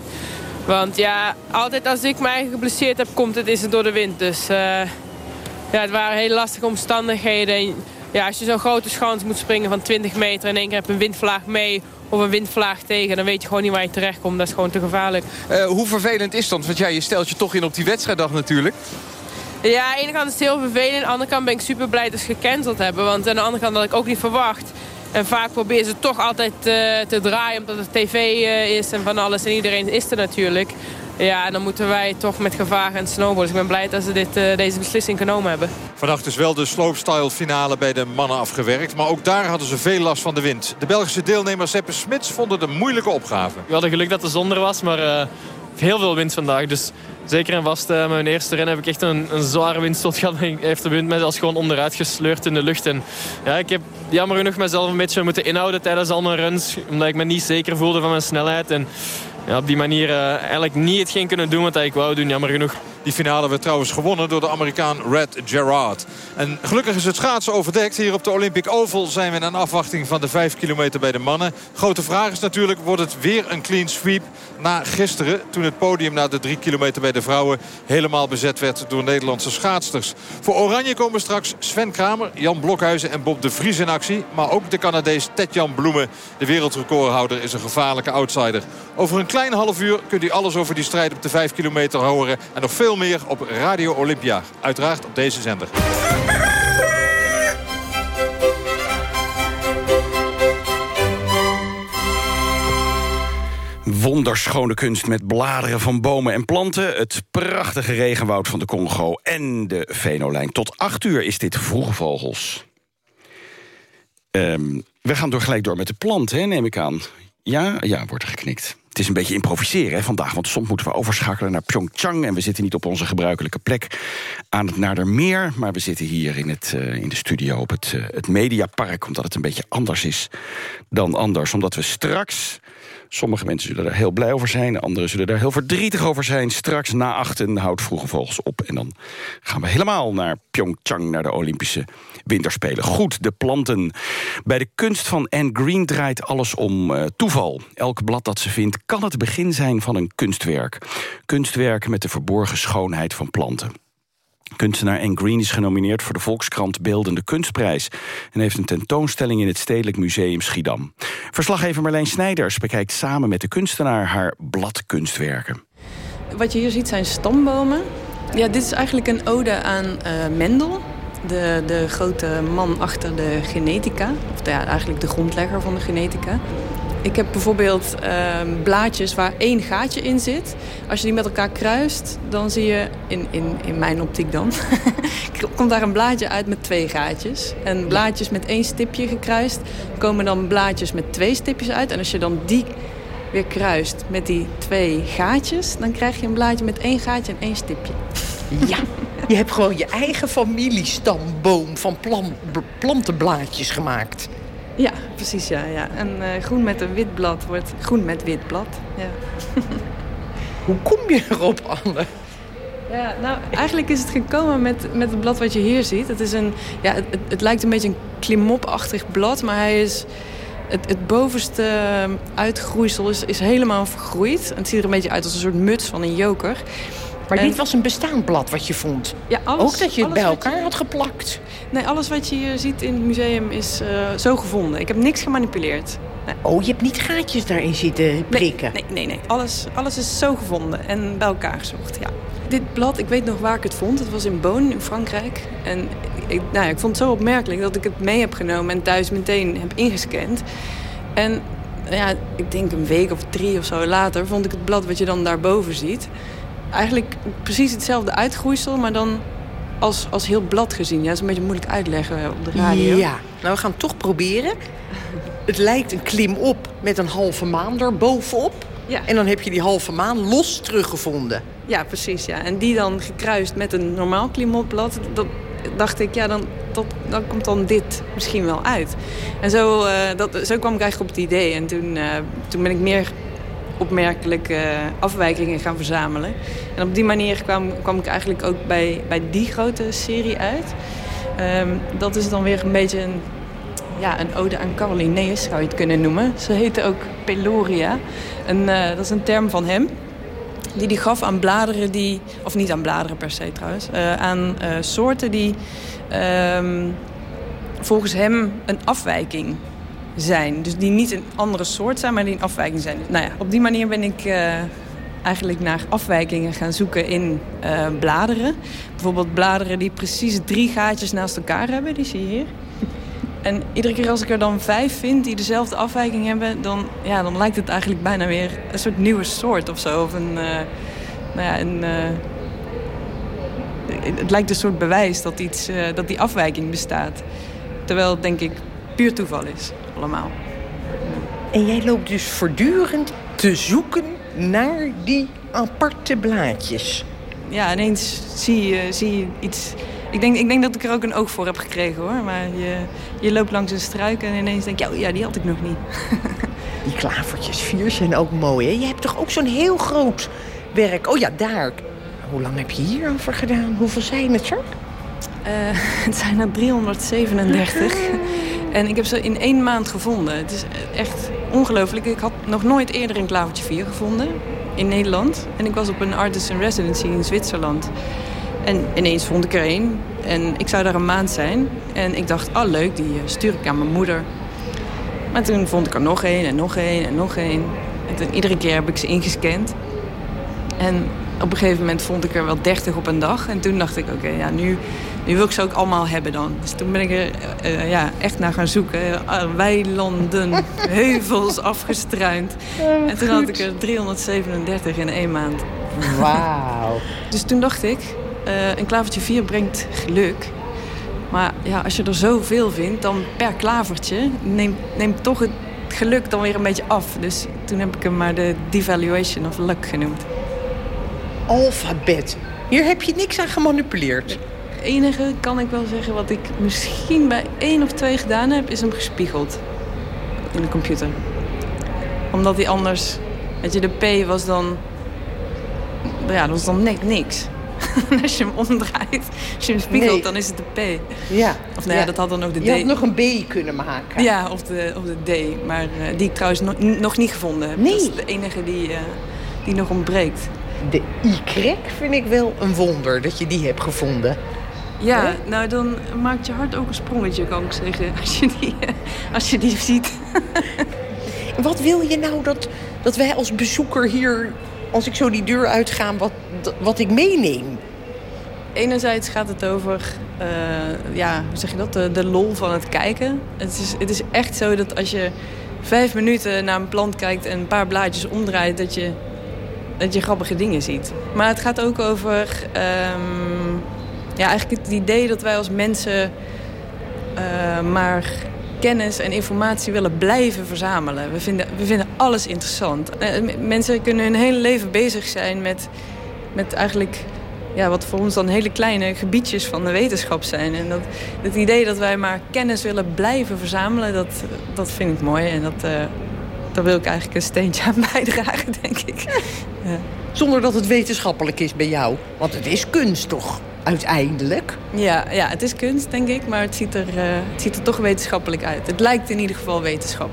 Want ja, altijd als ik mij geblesseerd heb, komt het, is het door de wind. Dus uh, ja, het waren hele lastige omstandigheden. En, ja, als je zo'n grote schans moet springen van 20 meter... en in één keer heb je een windvlaag mee of een windvlaag tegen... dan weet je gewoon niet waar je terecht komt. Dat is gewoon te gevaarlijk. Uh, hoe vervelend is dat? Want ja, je stelt je toch in op die wedstrijddag natuurlijk. Ja, aan de ene kant is het heel vervelend. Aan de andere kant ben ik super blij dat ze gecanceld hebben. Want aan de andere kant had ik ook niet verwacht. En vaak proberen ze toch altijd uh, te draaien omdat het tv uh, is en van alles. En iedereen is er natuurlijk. Ja, en dan moeten wij toch met gevaar gaan snowboarden. Dus ik ben blij dat ze dit, uh, deze beslissing genomen hebben. Vannacht is wel de slopestyle finale bij de mannen afgewerkt. Maar ook daar hadden ze veel last van de wind. De Belgische deelnemer Seppe Smits vonden het een moeilijke opgave. We hadden geluk dat de zon er was, maar heel veel wind vandaag. Dus zeker en vast uh, mijn eerste ren heb ik echt een, een zware windstoot gehad. [LAUGHS] Heeft de wind mij zelfs gewoon onderuit gesleurd in de lucht. En ja, ik heb jammer genoeg mezelf een beetje moeten inhouden tijdens al mijn runs. Omdat ik me niet zeker voelde van mijn snelheid. En ja, op die manier uh, eigenlijk niet hetgeen kunnen doen wat ik wou doen, jammer genoeg. Die finale werd trouwens gewonnen door de Amerikaan Red Gerard. En gelukkig is het schaatsen overdekt. Hier op de Olympic Oval zijn we in afwachting van de 5 kilometer bij de mannen. Grote vraag is natuurlijk, wordt het weer een clean sweep na gisteren... toen het podium na de 3 kilometer bij de vrouwen helemaal bezet werd door Nederlandse schaatsters. Voor Oranje komen straks Sven Kramer, Jan Blokhuizen en Bob de Vries in actie. Maar ook de Canadees Tetjan Bloemen, de wereldrecordhouder, is een gevaarlijke outsider. Over een klein half uur kunt u alles over die strijd op de 5 kilometer horen. En nog veel meer op Radio Olympia. Uiteraard op deze zender. Wonderschone kunst met bladeren van bomen en planten... het prachtige regenwoud van de Congo en de Venolijn. Tot acht uur is dit Vroege Vogels. Um, we gaan door gelijk door met de plant, hè, neem ik aan. Ja, ja, wordt er geknikt. Is een beetje improviseren hè, vandaag, want soms moeten we overschakelen naar Pyeongchang... en we zitten niet op onze gebruikelijke plek aan het Nadermeer... maar we zitten hier in, het, uh, in de studio op het, uh, het Mediapark... omdat het een beetje anders is dan anders. Omdat we straks Sommige mensen zullen daar heel blij over zijn. Anderen zullen daar heel verdrietig over zijn. Straks na achten houdt Vroege Vogels op. En dan gaan we helemaal naar Pyeongchang, naar de Olympische Winterspelen. Goed, de planten. Bij de kunst van Anne Green draait alles om uh, toeval. Elk blad dat ze vindt kan het begin zijn van een kunstwerk. Kunstwerk met de verborgen schoonheid van planten. Kunstenaar Anne Green is genomineerd voor de Volkskrant Beeldende Kunstprijs... en heeft een tentoonstelling in het Stedelijk Museum Schiedam. Verslaggever Marleen Snijders bekijkt samen met de kunstenaar haar bladkunstwerken. Wat je hier ziet zijn stambomen. Ja, dit is eigenlijk een ode aan uh, Mendel, de, de grote man achter de genetica. Of ja, eigenlijk de grondlegger van de genetica. Ik heb bijvoorbeeld uh, blaadjes waar één gaatje in zit. Als je die met elkaar kruist, dan zie je, in, in, in mijn optiek dan... [LAUGHS] komt daar een blaadje uit met twee gaatjes. En blaadjes met één stipje gekruist... komen dan blaadjes met twee stipjes uit. En als je dan die weer kruist met die twee gaatjes... dan krijg je een blaadje met één gaatje en één stipje. Ja, je hebt gewoon je eigen familiestamboom van plant, plantenblaadjes gemaakt. Ja, precies. Ja, ja. En uh, groen met een wit blad wordt groen met wit blad. Ja. [LAUGHS] Hoe kom je erop, Anne? Ja, nou, eigenlijk is het gekomen met, met het blad wat je hier ziet. Het, is een, ja, het, het lijkt een beetje een klimopachtig blad, maar hij is... Het, het bovenste uitgroeisel is, is helemaal vergroeid. En het ziet er een beetje uit als een soort muts van een joker. Maar en... dit was een bestaand blad wat je vond. Ja, alles, Ook dat je het bij elkaar had geplakt. Nee, alles wat je hier ziet in het museum is uh, zo gevonden. Ik heb niks gemanipuleerd. Oh, je hebt niet gaatjes daarin zitten prikken? Nee, nee, nee. Alles, alles is zo gevonden en bij elkaar gezocht, ja. Dit blad, ik weet nog waar ik het vond. Het was in Boon in Frankrijk. En ik, nou ja, ik vond het zo opmerkelijk dat ik het mee heb genomen... en thuis meteen heb ingescand. En ja, ik denk een week of drie of zo later... vond ik het blad wat je dan daarboven ziet... eigenlijk precies hetzelfde uitgroeisel, maar dan als, als heel blad gezien. Ja, dat is een beetje moeilijk uitleggen op de radio. Ja, nou we gaan het toch proberen. Het lijkt een klim op met een halve maan erbovenop. Ja. En dan heb je die halve maan los teruggevonden. Ja, precies. Ja. En die dan gekruist met een normaal klimopblad. Dat dacht ik, ja, dan, dat, dan komt dan dit misschien wel uit. En zo, eh, dat, zo kwam ik eigenlijk op het idee. En toen, eh, toen ben ik meer opmerkelijke afwijkingen gaan verzamelen. En op die manier kwam, kwam ik eigenlijk ook bij, bij die grote serie uit. Ehm, dat is dan weer een beetje een, ja, een ode aan Carol Linnaeus, zou je het kunnen noemen. Ze heette ook Peloria. En, eh, dat is een term van hem. Die die gaf aan bladeren die... Of niet aan bladeren per se trouwens. eh, aan eh, soorten die ehm, volgens hem een afwijking zijn. Dus die niet een andere soort zijn, maar die een afwijking zijn. Nou ja, op die manier ben ik eh, eigenlijk naar afwijkingen gaan zoeken in eh, bladeren. Bijvoorbeeld bladeren die precies drie gaatjes naast elkaar hebben. Die zie je hier. En iedere keer als ik er dan vijf vind die dezelfde afwijking hebben... dan, ja, dan lijkt het eigenlijk bijna weer een soort nieuwe soort of zo. Of een, eh, nou ja, een... het lijkt een soort bewijs dat, iets, dat die afwijking bestaat. Terwijl het denk ik puur toeval is, allemaal. En jij loopt dus voortdurend te zoeken naar die aparte blaadjes. Ja, ineens zie je, zie je iets... Ik denk, ik denk dat ik er ook een oog voor heb gekregen, hoor. Maar je, je loopt langs een struik en ineens denk je... Oh, ja, die had ik nog niet. [LAUGHS] Die klavertjes vier zijn ook mooi, hè? Je hebt toch ook zo'n heel groot werk? Oh ja, daar. Hoe lang heb je hierover gedaan? Hoeveel zijn het er? Eh, [LAUGHS] het zijn er 337. En ik heb ze in één maand gevonden. Het is echt ongelooflijk. Ik had nog nooit eerder een klavertje 4 gevonden in Nederland. En ik was op een artist in residency in Zwitserland. En ineens vond ik er één. En ik zou daar een maand zijn. En ik dacht, oh leuk, die eh, stuur ik aan mijn moeder. Maar toen vond ik er nog één en nog één en nog één. En iedere keer heb ik ze ingescand. En op een gegeven moment vond ik er wel 30 op een dag. En toen dacht ik, oké, ja, nu, nu wil ik ze ook allemaal hebben dan. Dus toen ben ik er eh, ja, echt naar gaan zoeken. Uh, weilanden, [LAUGHS] heuvels afgestruind. en toen had ik er 337 in één maand. Wauw. [LAUGHS] Dus toen dacht ik, eh, een klavertje 4 brengt geluk. Maar ja, als je er zoveel vindt, dan per klavertje neemt, neemt toch het geluk dan weer een beetje af. Dus toen heb ik hem maar de devaluation of luck genoemd. Alfabet. Hier heb je niks aan gemanipuleerd. Het enige, kan ik wel zeggen, wat ik misschien bij één of twee gedaan heb, is hem gespiegeld. In de computer. Omdat hij anders... Weet je, de P was dan... Ja, dat was dan net niks. [LAUGHS] als je hem omdraait, als je hem spiegelt, Nee. dan is het de P. Ja. Of nou ja, Ja. dat had dan ook de D. Je had nog een B kunnen maken. Ja, of de, of de D. Maar eh, die ik trouwens no- nog niet gevonden heb. Nee. Dat is de enige die, eh, die nog ontbreekt. De Y vind ik wel een wonder dat je die hebt gevonden. Ja, nou dan maakt je hart ook een sprongetje, kan ik zeggen. [LAUGHS] Als je die, eh, als je die ziet. [LAUGHS] Wat wil je nou dat, dat wij als bezoeker hier, als ik zo die deur uitga, wat, wat ik meeneem? Enerzijds gaat het over, eh, ja, hoe zeg je dat, de, de lol van het kijken. Het is, het is echt zo dat als je vijf minuten naar een plant kijkt en een paar blaadjes omdraait, dat je, dat je grappige dingen ziet. Maar het gaat ook over, ehm, ja, eigenlijk het idee dat wij als mensen eh, maar kennis en informatie willen blijven verzamelen. We vinden, we vinden alles interessant. Eh, mensen kunnen hun hele leven bezig zijn met, met eigenlijk ja, wat voor ons dan hele kleine gebiedjes van de wetenschap zijn. En dat, het idee dat wij maar kennis willen blijven verzamelen, dat, dat vind ik mooi. En dat, eh, daar wil ik eigenlijk een steentje aan [LAUGHS] bijdragen, denk ik. Ja. Zonder dat het wetenschappelijk is bij jou. Want het is kunst toch, uiteindelijk? Ja, ja, het is kunst, denk ik, maar het ziet, er, eh, het ziet er toch wetenschappelijk uit. Het lijkt in ieder geval wetenschap.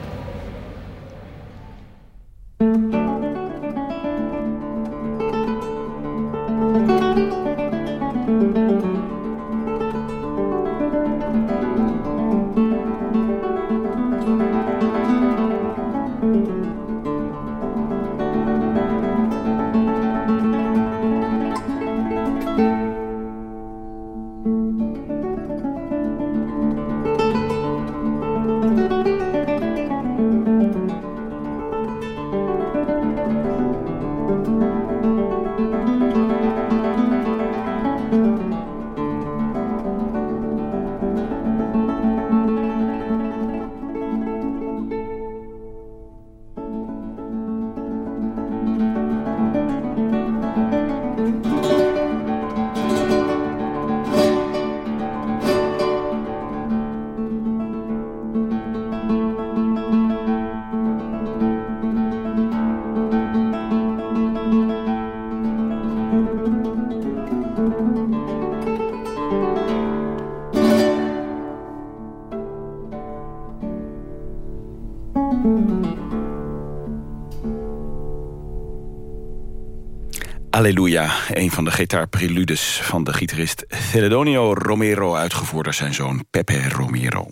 Alleluia, een van de gitaarpreludes van de gitarist Celedonio Romero... uitgevoerd door zijn zoon Pepe Romero.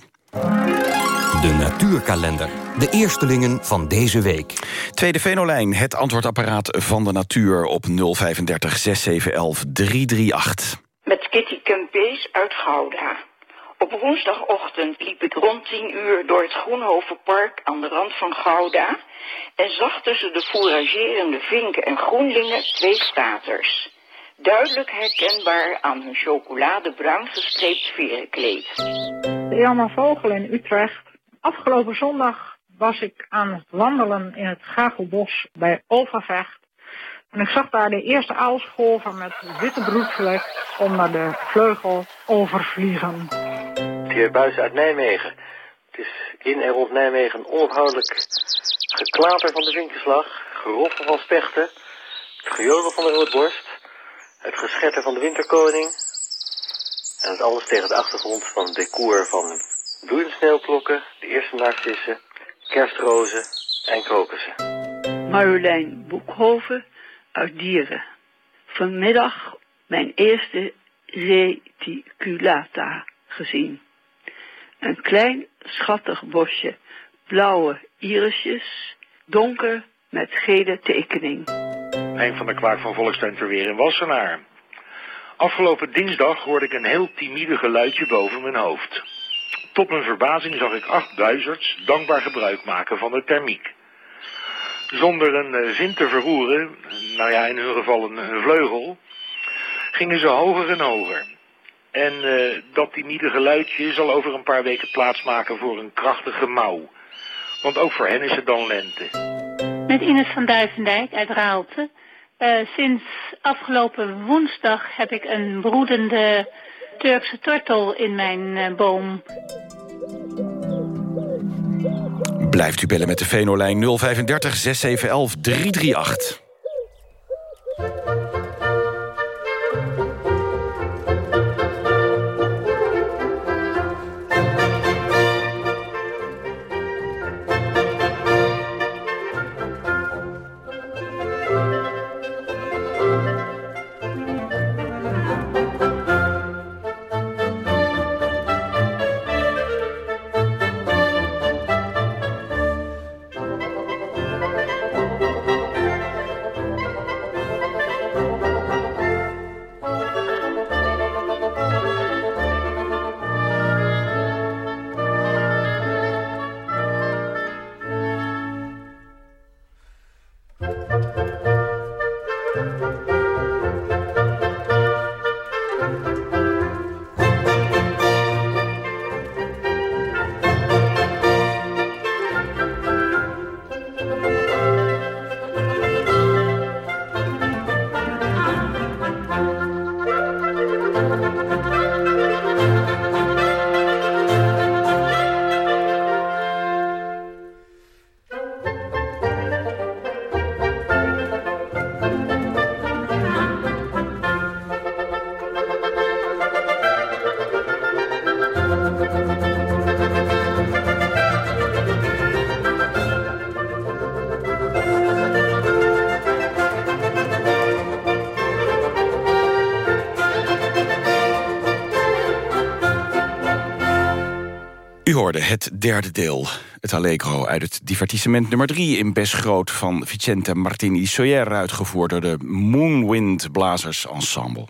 De natuurkalender. De eerstelingen van deze week. Tweede Venolijn, het antwoordapparaat van de natuur op 035 6711 338. Met Kitty Kempees uit Gouda. Op woensdagochtend liep ik rond 10 uur door het Groenhovenpark aan de rand van Gouda en zag tussen de fouragerende vinken en groenlingen twee staters. Duidelijk herkenbaar aan hun chocoladebruin gestreept verenkleed. Jelma Vogel in Utrecht. Afgelopen zondag was ik aan het wandelen in het Gagelbos bij Overvecht. En ik zag daar de eerste aalscholven met witte broedvlek onder de vleugel overvliegen. Buis uit Nijmegen. Het is in en rond Nijmegen onophoudelijk geklater van de vinkerslag, geroffel van spechten, het gejodel van de roodborst, het geschetter van de winterkoning en het alles tegen de achtergrond van het decor van bloeiende de eerste narcissen, kerstrozen en krokussen. Marjolein Boekhoven uit Dieren. Vanmiddag mijn eerste reticulata gezien. Een klein schattig bosje blauwe irisjes, donker met gele tekening. Henk van der Kwaak van Volkstuin Verweer in Wassenaar. Afgelopen dinsdag hoorde ik een heel timide geluidje boven mijn hoofd. Tot mijn verbazing zag ik acht buizerds dankbaar gebruik maken van de thermiek. Zonder een uh, zin te verroeren, nou ja, in hun geval een vleugel, gingen ze hoger en hoger. En uh, dat timide geluidje zal over een paar weken plaatsmaken voor een krachtige mouw. Want ook voor hen is het dan lente. Met Ines van Duivendijk uit Raalte. Uh, sinds afgelopen woensdag heb ik een broedende Turkse tortel in mijn uh, boom. Blijft u bellen met de Venolijn 035 6711 338. Het derde deel, het Allegro... uit het divertissement nummer 3 in Best Groot... van Vicente Martini Soyer, uitgevoerd door de Moonwind Blazers Ensemble.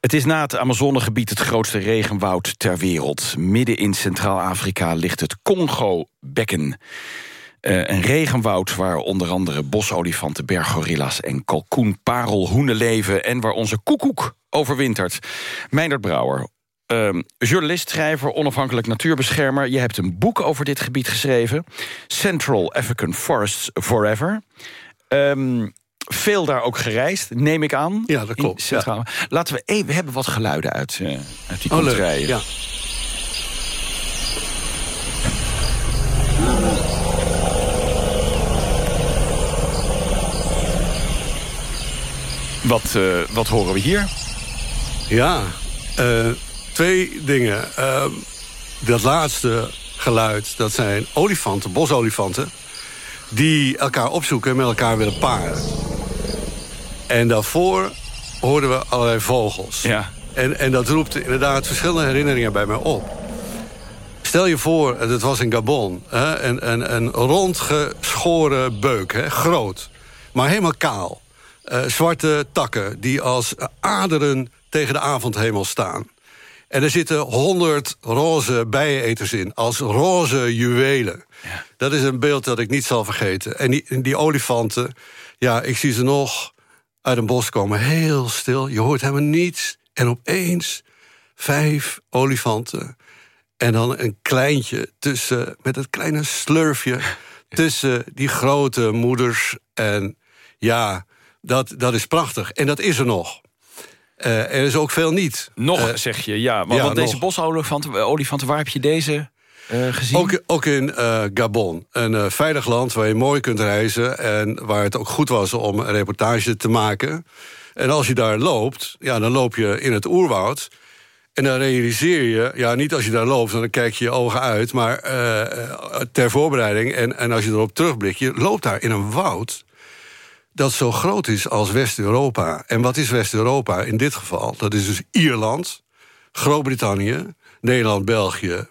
Het is na het Amazonegebied het grootste regenwoud ter wereld. Midden in Centraal-Afrika ligt het Congo-bekken. Uh, een regenwoud waar onder andere bosolifanten, berggorilla's... en kalkoenparelhoenen leven en waar onze koekoek overwintert. Meindert Brouwer, um, journalist, schrijver, onafhankelijk natuurbeschermer. Je hebt een boek over dit gebied geschreven. Central African Forests Forever. Um, veel daar ook gereisd, neem ik aan. Ja, dat klopt. Ja. Laten we even, we hebben wat geluiden uit, uh, uit die oh. Ja. Wat, uh, wat horen we hier? Ja, uh, Twee dingen. Uh, dat laatste geluid, dat zijn olifanten, bosolifanten... die elkaar opzoeken en met elkaar willen paren. En daarvoor hoorden we allerlei vogels. Ja. En, en dat roept inderdaad verschillende herinneringen bij mij op. Stel je voor, het was in Gabon, hè, een, een, een rondgeschoren beuk, hè, groot, maar helemaal kaal. Eh, zwarte takken die als aderen tegen de avondhemel staan. En er zitten honderd roze bijeneters in, als roze juwelen. Dat is een beeld dat ik niet zal vergeten. En die, die olifanten, ja, ik zie ze nog uit een bos komen, heel stil. Je hoort helemaal niets. En opeens vijf olifanten. En dan een kleintje tussen, met het kleine slurfje... tussen die grote moeders. En ja, dat, dat is prachtig. En dat is er nog. Uh, er is ook veel niet. Nog, Uh, zeg je, ja. Ja, want deze bosolifanten, olifanten, waar heb je deze uh, gezien? Ook, ook in Gabon. Een veilig land waar je mooi kunt reizen... en waar het ook goed was om een reportage te maken. En als je daar loopt, ja, dan loop je in het oerwoud... En dan realiseer je, ja, niet als je daar loopt... dan kijk je je ogen uit, maar ter voorbereiding... En, en als je erop terugblikt, je loopt daar in een woud dat zo groot is als West-Europa. En wat is West-Europa in dit geval? Dat is dus Ierland, Groot-Brittannië, Nederland, België,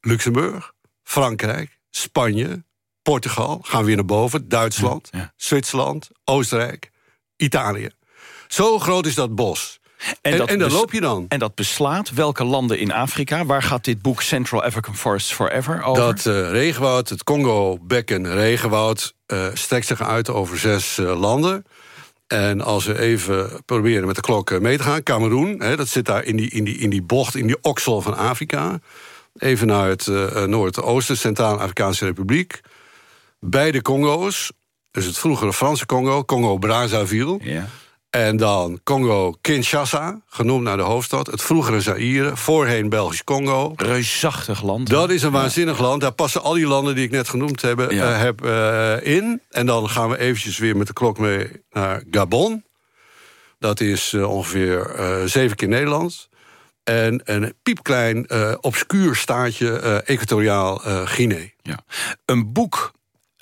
Luxemburg, Frankrijk, Spanje, Portugal, gaan we weer naar boven, Duitsland, ja, ja. Zwitserland, Oostenrijk, Italië. Zo groot is dat bos. En, en, en daar loop je dan. En dat beslaat welke landen in Afrika? Waar gaat dit boek Central African Forests Forever over? Dat uh, regenwoud, het Congo-bekken regenwoud... Uh, strekt zich uit over zes uh, landen. En als we even proberen met de klok mee te gaan... Cameroen, hè, dat zit daar in die, in, die, in die bocht, in die oksel van Afrika. Even naar het Noordoosten, Centraal-Afrikaanse Republiek. Beide Congo's, dus het vroegere Franse Congo... Congo-Brazzaville... Ja. En dan Congo-Kinshasa, genoemd naar de hoofdstad. Het vroegere Zaire, voorheen Belgisch Congo. Reusachtig land. Dat is een waanzinnig ja. land. Daar passen al die landen die ik net genoemd heb, ja. uh, heb uh, in. En dan gaan we eventjes weer met de klok mee naar Gabon. Dat is uh, ongeveer zeven keer Nederland. En een piepklein, obscuur staatje, equatoriaal Guinea. Ja. Een boek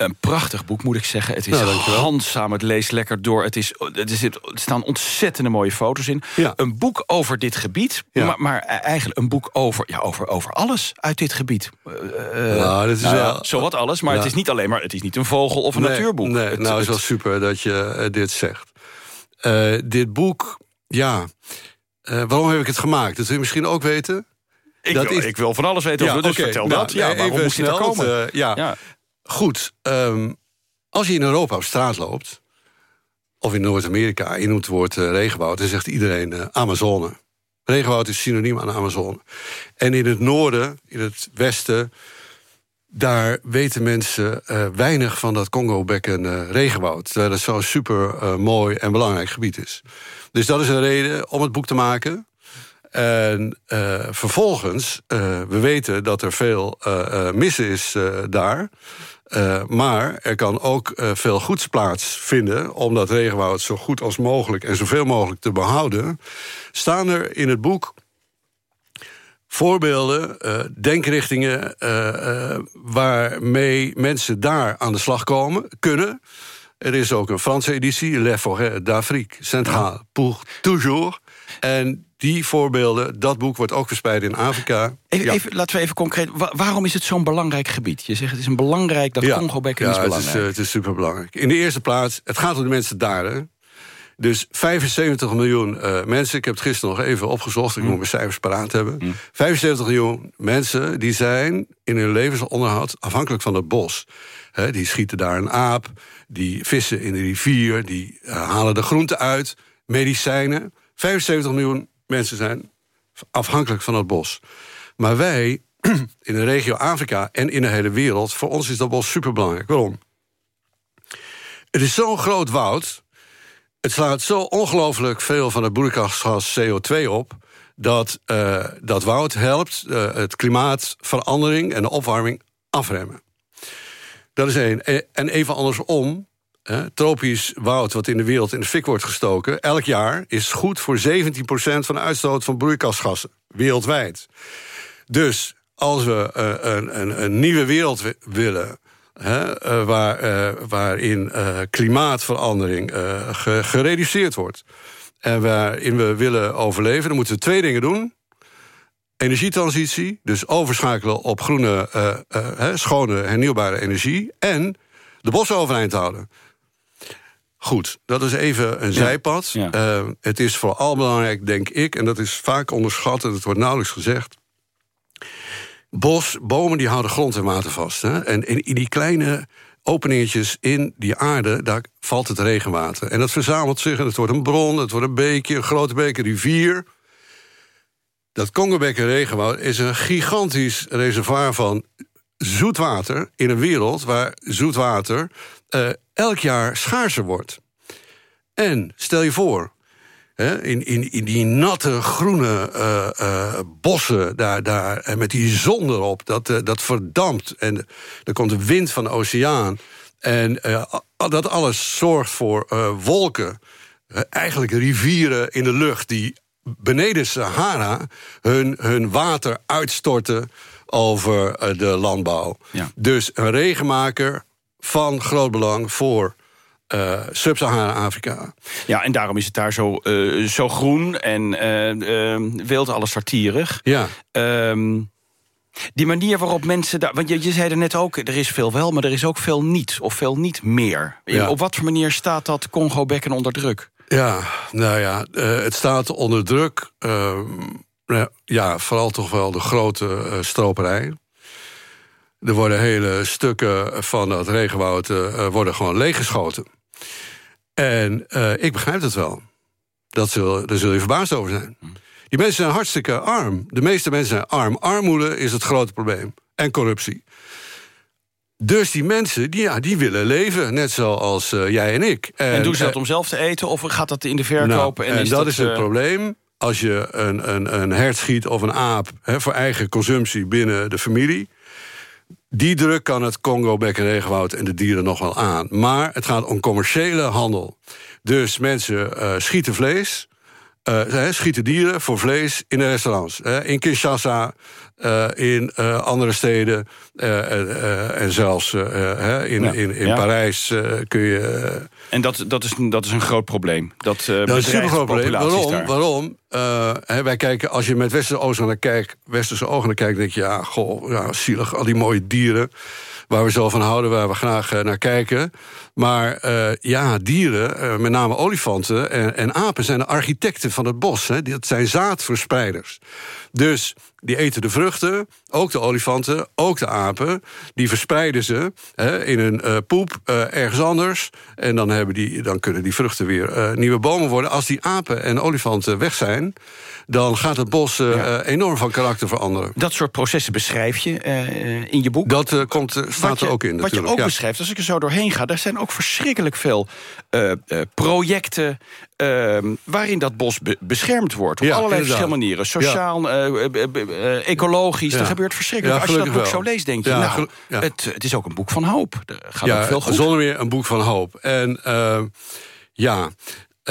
een prachtig boek, moet ik zeggen. Het is Nou, ja, handzaam, het leest lekker door. Het is, er, zit, er staan ontzettende mooie foto's in. Ja. Een boek over dit gebied, Ja. maar, maar eigenlijk een boek over, ja, over, over alles uit dit gebied. Uh, Nou, dat is nou ja, wel- zowat alles, maar Ja. het is niet alleen maar... het is niet een vogel of een Nee, natuurboek. Nee, Het- nou is het- wel super dat je eh, dit zegt. Dit boek, ja... waarom heb ik het gemaakt? Dat wil je misschien ook weten? ik, dat wil, is- ik wil van alles weten over, dus vertel Nou, dat. Ja, nee, waarom moest snel, komen? het, ja. Ja. Goed, ehm, als je in Europa op straat loopt... of in Noord-Amerika, je noemt het woord eh, regenwoud... dan zegt iedereen eh, Amazone. Regenwoud is synoniem aan Amazone. En in het noorden, in het westen... daar weten mensen eh, weinig van dat Congo-bekken regenwoud. Terwijl het zo'n super mooi en belangrijk gebied is. Dus dat is een reden om het boek te maken... En vervolgens, we weten dat er veel eh, mis is daar. Eh, maar er kan ook eh, veel goeds plaatsvinden... om dat regenwoud zo goed als mogelijk en zoveel mogelijk te behouden. Staan er in het boek voorbeelden, eh, denkrichtingen... waarmee mensen daar aan de slag komen, kunnen... Er is ook een Franse editie, Le Forêt d'Afrique, Centraal pour toujours. En die voorbeelden, dat boek wordt ook verspreid in Afrika. Even, Ja. even, laten we even concreet... wa- waarom is het zo'n belangrijk gebied? Je zegt het is een belangrijk, dat Ja. Congo-bekken ja, is het belangrijk. is, eh, het is superbelangrijk. In de eerste plaats, het gaat om de mensen daar. Hè? Dus 75 miljoen eh, mensen, ik heb het gisteren nog even opgezocht... Ik moet mijn cijfers paraat hebben. 75 miljoen mensen die zijn in hun levensonderhoud afhankelijk van het bos. Die schieten daar een aap, die vissen in de rivier... die eh, halen de groenten uit, medicijnen. 75 miljoen mensen zijn afhankelijk van het bos. Maar wij, [CLEARS THROAT] in de regio Afrika en in de hele wereld... voor ons is dat bos superbelangrijk. Waarom? Het is zo'n groot woud. Het slaat zo ongelooflijk veel van het broeikasgas CO2 op... dat eh, dat woud helpt eh, het klimaatverandering en de opwarming afremmen. Dat is één. En even andersom... tropisch woud wat in de wereld in de fik wordt gestoken... elk jaar is goed voor 17% van de uitstoot van broeikasgassen. Wereldwijd. Dus als we eh, een, een, een nieuwe wereld wi- willen... Eh, waar, eh, waarin klimaatverandering ge- gereduceerd wordt. En waarin we willen overleven, dan moeten we twee dingen doen. Energietransitie, dus overschakelen op groene, schone, hernieuwbare energie. En de bossen overeind houden. Goed, dat is even een zijpad. Eh, het is vooral belangrijk, denk ik, en dat is vaak onderschat... en het wordt nauwelijks gezegd... Bos, bomen die houden grond en water vast. Hè? En in, die kleine openingetjes in die aarde, daar valt het regenwater. En dat verzamelt zich en het wordt een bron, het wordt een beekje... een grote beek, een rivier. Dat Congobekken regenwoud is een gigantisch reservoir van zoetwater... in een wereld waar zoetwater eh, elk jaar schaarser wordt. En stel je voor, hè, in, in, in die natte groene eh, eh, bossen, daar, daar, en met die zon erop, dat, dat verdampt. En er komt de wind van de oceaan. En dat alles zorgt voor wolken. Eigenlijk rivieren in de lucht die beneden Sahara hun, hun water uitstorten over de landbouw. Dus een regenmaker van groot belang voor eh, Sub-Sahara-Afrika. Ja, en daarom is het daar zo, eh, zo groen en eh, wild alles sartierig. Ja. Ehm, die manier waarop mensen daar... Want je, je zei er net ook, er is veel wel, maar er is ook veel niet. Of veel niet meer. Ja. Op wat voor manier staat dat Congo-bekken onder druk? Ja, nou ja, het staat onder druk. ehm, nou ja, vooral toch wel de grote stroperij. Er worden hele stukken van dat regenwoud eh, worden gewoon leeggeschoten. En eh, ik begrijp het wel. Dat zul, daar zul je verbaasd over zijn. Die mensen zijn hartstikke arm. De meeste mensen zijn arm. Armoede is het grote probleem. En corruptie. Dus die mensen, die, ja, die willen leven. Net zoals eh, jij en ik. En, doen ze dat eh, om zelf te eten of gaat dat in de verkoop? nou, en en is dat, is het eh, probleem. Als je een, een, een hert schiet of een aap hè, voor eigen consumptie binnen de familie... die druk kan het Congo, Regenwoud en de dieren nog wel aan. Maar het gaat om commerciële handel. Dus mensen eh, schieten vlees, hè, schieten dieren voor vlees in de restaurants. In Kinshasa, in eh, andere steden eh, eh, eh, en zelfs eh, eh, in, Ja. in, in Ja. Parijs eh, kun je... eh, En dat, dat, is, dat is een groot probleem. Dat, eh dat is een bedreigt supergroot probleem. Waarom? daar. Waarom? Eh, hè, wij kijken, als je met westerse ogen naar kijkt, westerse ogen naar kijkt, denk je, ja, goh, ja, zielig, al die mooie dieren waar we zo van houden, waar we graag eh, naar kijken. Maar eh, ja, dieren, eh, met name olifanten en, en apen, zijn de architecten van het bos. Hè. Dat zijn zaadverspreiders. Dus die eten de vruchten, ook de olifanten, ook de apen. Die verspreiden ze hè, in een eh, poep ergens anders. En dan, hebben die, dan kunnen die vruchten weer nieuwe bomen worden. Als die apen en olifanten weg zijn... dan gaat het bos enorm van karakter veranderen. Dat soort processen beschrijf je in je boek. Dat komt, staat je, er ook in Wat je natuurlijk. ook ja. beschrijft, als ik er zo doorheen ga... daar zijn ook verschrikkelijk veel eh, eh, projecten... eh, waarin dat bos be- beschermd wordt. Op Ja, allerlei inderdaad. verschillende manieren. Sociaal, eh, ecologisch. Ja. Er gebeurt verschrikkelijk. Als je dat boek zo leest, denk je... Nou, het, het is ook een boek van hoop. Er gaat ook veel goed. zonder meer een boek van hoop. En ja,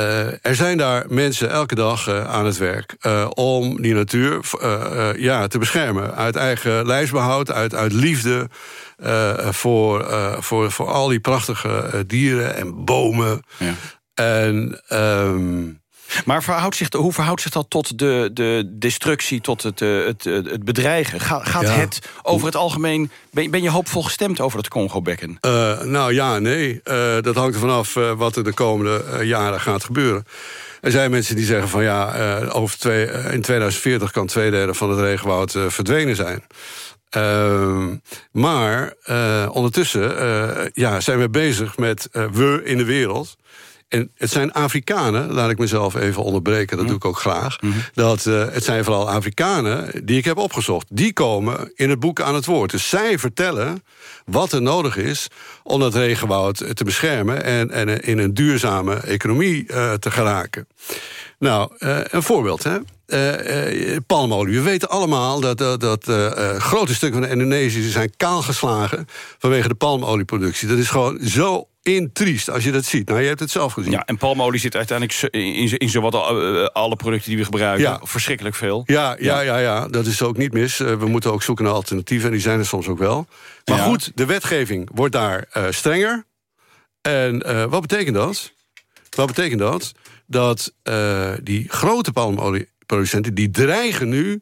eh, er zijn daar mensen elke dag eh, aan het werk... eh, om die natuur ja, te beschermen. Uit eigen lijfsbehoud, uit, uit liefde... voor, voor, voor al die prachtige dieren en bomen. En... ehm, Maar verhoudt zich, hoe verhoudt zich dat tot de, de destructie, tot het, eh, het, eh, het bedreigen? Ga- gaat Ja. het over het algemeen... Ben, ben je hoopvol gestemd over het Congo-bekken? Eh, nou ja, nee. Dat hangt er vanaf wat er de komende jaren gaat gebeuren. Er zijn mensen die zeggen van ja, over twee, in 2040 kan twee derde van het regenwoud verdwenen zijn. Ehm, maar ondertussen ja, zijn we bezig met we in de wereld. En het zijn Afrikanen, laat ik mezelf even onderbreken, dat doe ik ook graag. Dat, eh, het zijn vooral Afrikanen die ik heb opgezocht. Die komen in het boek aan het woord. Dus zij vertellen wat er nodig is om dat regenwoud te beschermen... en, en in een duurzame economie eh, te geraken. Nou, eh, een voorbeeld. Hè? Eh, eh, palmolie. We weten allemaal dat, dat, dat eh, grote stukken van de Indonesiërs zijn kaalgeslagen vanwege de palmolieproductie. Dat is gewoon zo intriest als je dat ziet. Nou, je hebt het zelf gezien. Ja, en palmolie zit uiteindelijk in, in, zowat al, alle producten die we gebruiken. Ja. Verschrikkelijk veel. Ja, ja, ja, ja, dat is ook niet mis. We moeten ook zoeken naar alternatieven en die zijn er soms ook wel. Maar Ja. goed, de wetgeving wordt daar strenger. En wat betekent dat? Wat betekent dat? Dat die grote palmolieproducenten... die dreigen nu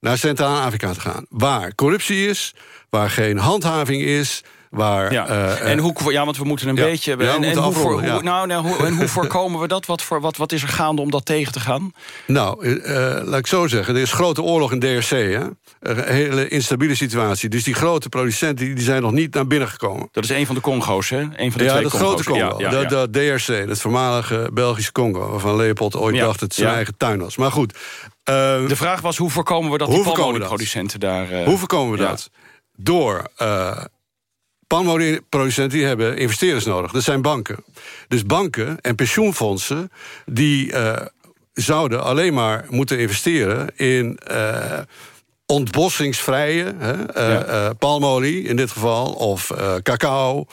naar Centraal-Afrika te gaan. Waar corruptie is, waar geen handhaving is... Waar, Ja. eh, en eh, hoe, ja, want we moeten een ja. beetje... Ja, en, en hoe, voor, nou, nou, hoe, en hoe [LAUGHS] voorkomen we dat? Wat, voor, wat, wat is er gaande om dat tegen te gaan? Nou, eh, laat ik zo zeggen. Er is grote oorlog in DRC. Hè? Een hele instabiele situatie. Dus die grote producenten die zijn nog niet naar binnen gekomen. Dat is een van de Congo's, hè? Een van de ja, twee dat grote Congo. Ja. Dat, dat DRC, dat voormalige Belgische Congo... waarvan Leopold ooit dacht dat het zijn eigen tuin was. Maar goed. De vraag was, hoe voorkomen we dat Hoe die voorkomen we dat? palmolieproducenten daar... hoe voorkomen we dat? Door... palmolieproducenten die hebben investeerders nodig. Dat zijn banken. Dus banken en pensioenfondsen... die eh, zouden alleen maar moeten investeren in... eh, ontbossingsvrije hè, eh, Ja. palmolie in dit geval... of cacao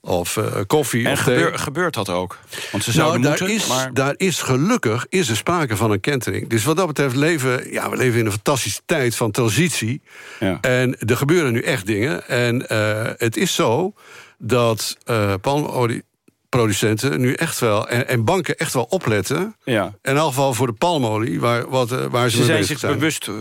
of eh, koffie. En of thee. gebeur- gebeurt dat ook? Want ze Nou, zouden daar, moeten, is, maar... daar is gelukkig is er sprake van een kentering. Dus wat dat betreft leven ja, we leven in een fantastische tijd van transitie. Ja. En er gebeuren nu echt dingen. En eh, het is zo dat eh palmolieproducenten nu echt wel... En, en banken echt wel opletten. Ja. In elk geval voor de palmolie, waar, wat, eh, waar ze, Ze mee zijn zich zijn. bewust eh,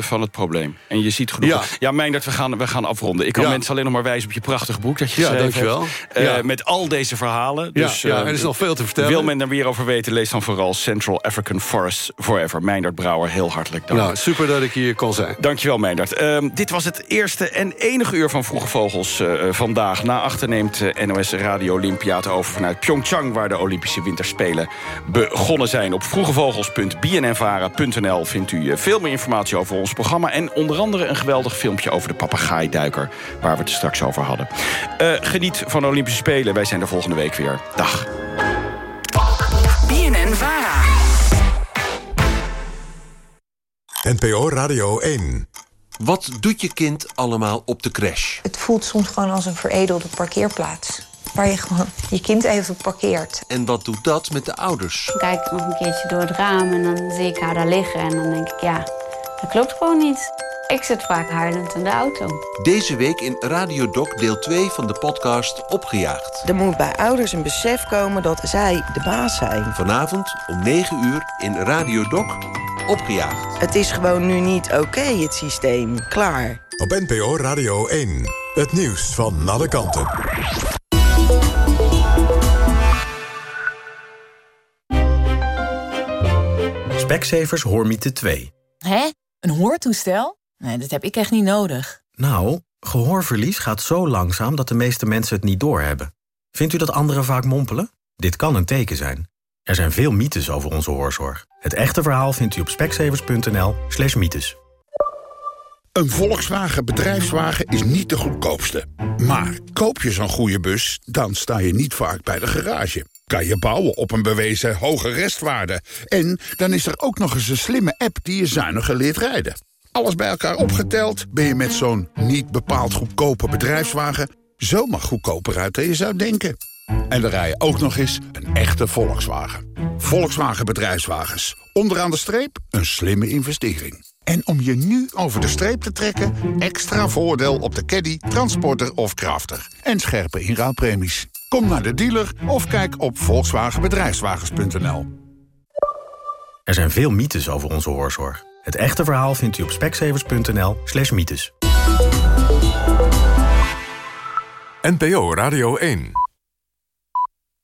van het probleem. En je ziet genoeg... Ja. Ja, Meindert, we gaan, we gaan afronden. Ik kan Ja. mensen alleen nog maar wijzen op je prachtige boek dat je Ja, dankjewel. hebt. Eh. Met al deze verhalen. Dus, ja, er is nog veel te vertellen. Wil men er meer over weten, lees dan vooral Central African Forests Forever. Meindert Brouwer, heel hartelijk dank. Nou, super dat ik hier kon zijn. Dankjewel, Meindert. Ehm, dit was het eerste en enige uur van Vroege Vogels vandaag. Na achter neemt eh, NOS Radio Olympia over vanuit Pyeongchang... waar de Olympische Winterspelen begonnen zijn. Op vroegevogels.bnnvara.nl vindt u eh, veel meer informatie over ons programma... en onder andere een geweldig filmpje over de papegaaiduiker... waar we het straks over hadden. Eh, geniet van de Olympische Spelen. Wij zijn er volgende week weer. Dag. BNN Vara. NPO Radio 1. Wat doet je kind allemaal op de crash? Het voelt soms gewoon als een veredelde parkeerplaats. Waar je gewoon je kind even parkeert. En wat doet dat met de ouders? Ik kijk nog een keertje door het raam en dan zie ik haar daar liggen. En dan denk ik, ja, dat klopt gewoon niet. Ik zit vaak huilend in de auto. Deze week in Radio Doc deel 2 van de podcast Opgejaagd. Er moet bij ouders een besef komen dat zij de baas zijn. Vanavond om 9 uur in Radio Doc Opgejaagd. Het is gewoon nu niet oké, het systeem. Klaar. Op NPO Radio 1. Het nieuws van alle kanten. Specsavers Hoormiete 2. Hè? Een hoortoestel? Nee, dat heb ik echt niet nodig. Nou, gehoorverlies gaat zo langzaam dat de meeste mensen het niet doorhebben. Vindt u dat anderen vaak mompelen? Dit kan een teken zijn. Er zijn veel mythes over onze hoorzorg. Het echte verhaal vindt u op specsavers.nl slash mythes. Een Volkswagen bedrijfswagen is niet de goedkoopste. Maar koop je zo'n goede bus, dan sta je niet vaak bij de garage. Kan je bouwen op een bewezen hoge restwaarde. En dan is er ook nog eens een slimme app die je zuiniger leert rijden. Alles bij elkaar opgeteld ben je met zo'n niet bepaald goedkope bedrijfswagen... zomaar goedkoper uit dan je zou denken. En dan rij je ook nog eens een echte Volkswagen. Volkswagen Bedrijfswagens. Onderaan de streep een slimme investering. En om je nu over de streep te trekken... extra voordeel op de caddy, transporter of crafter. En scherpe inruilpremies. Kom naar de dealer of kijk op volkswagenbedrijfswagens.nl. Er zijn veel mythes over onze hoorzorg. Het echte verhaal vindt u op specsavers.nl slash mythes. NPO Radio 1.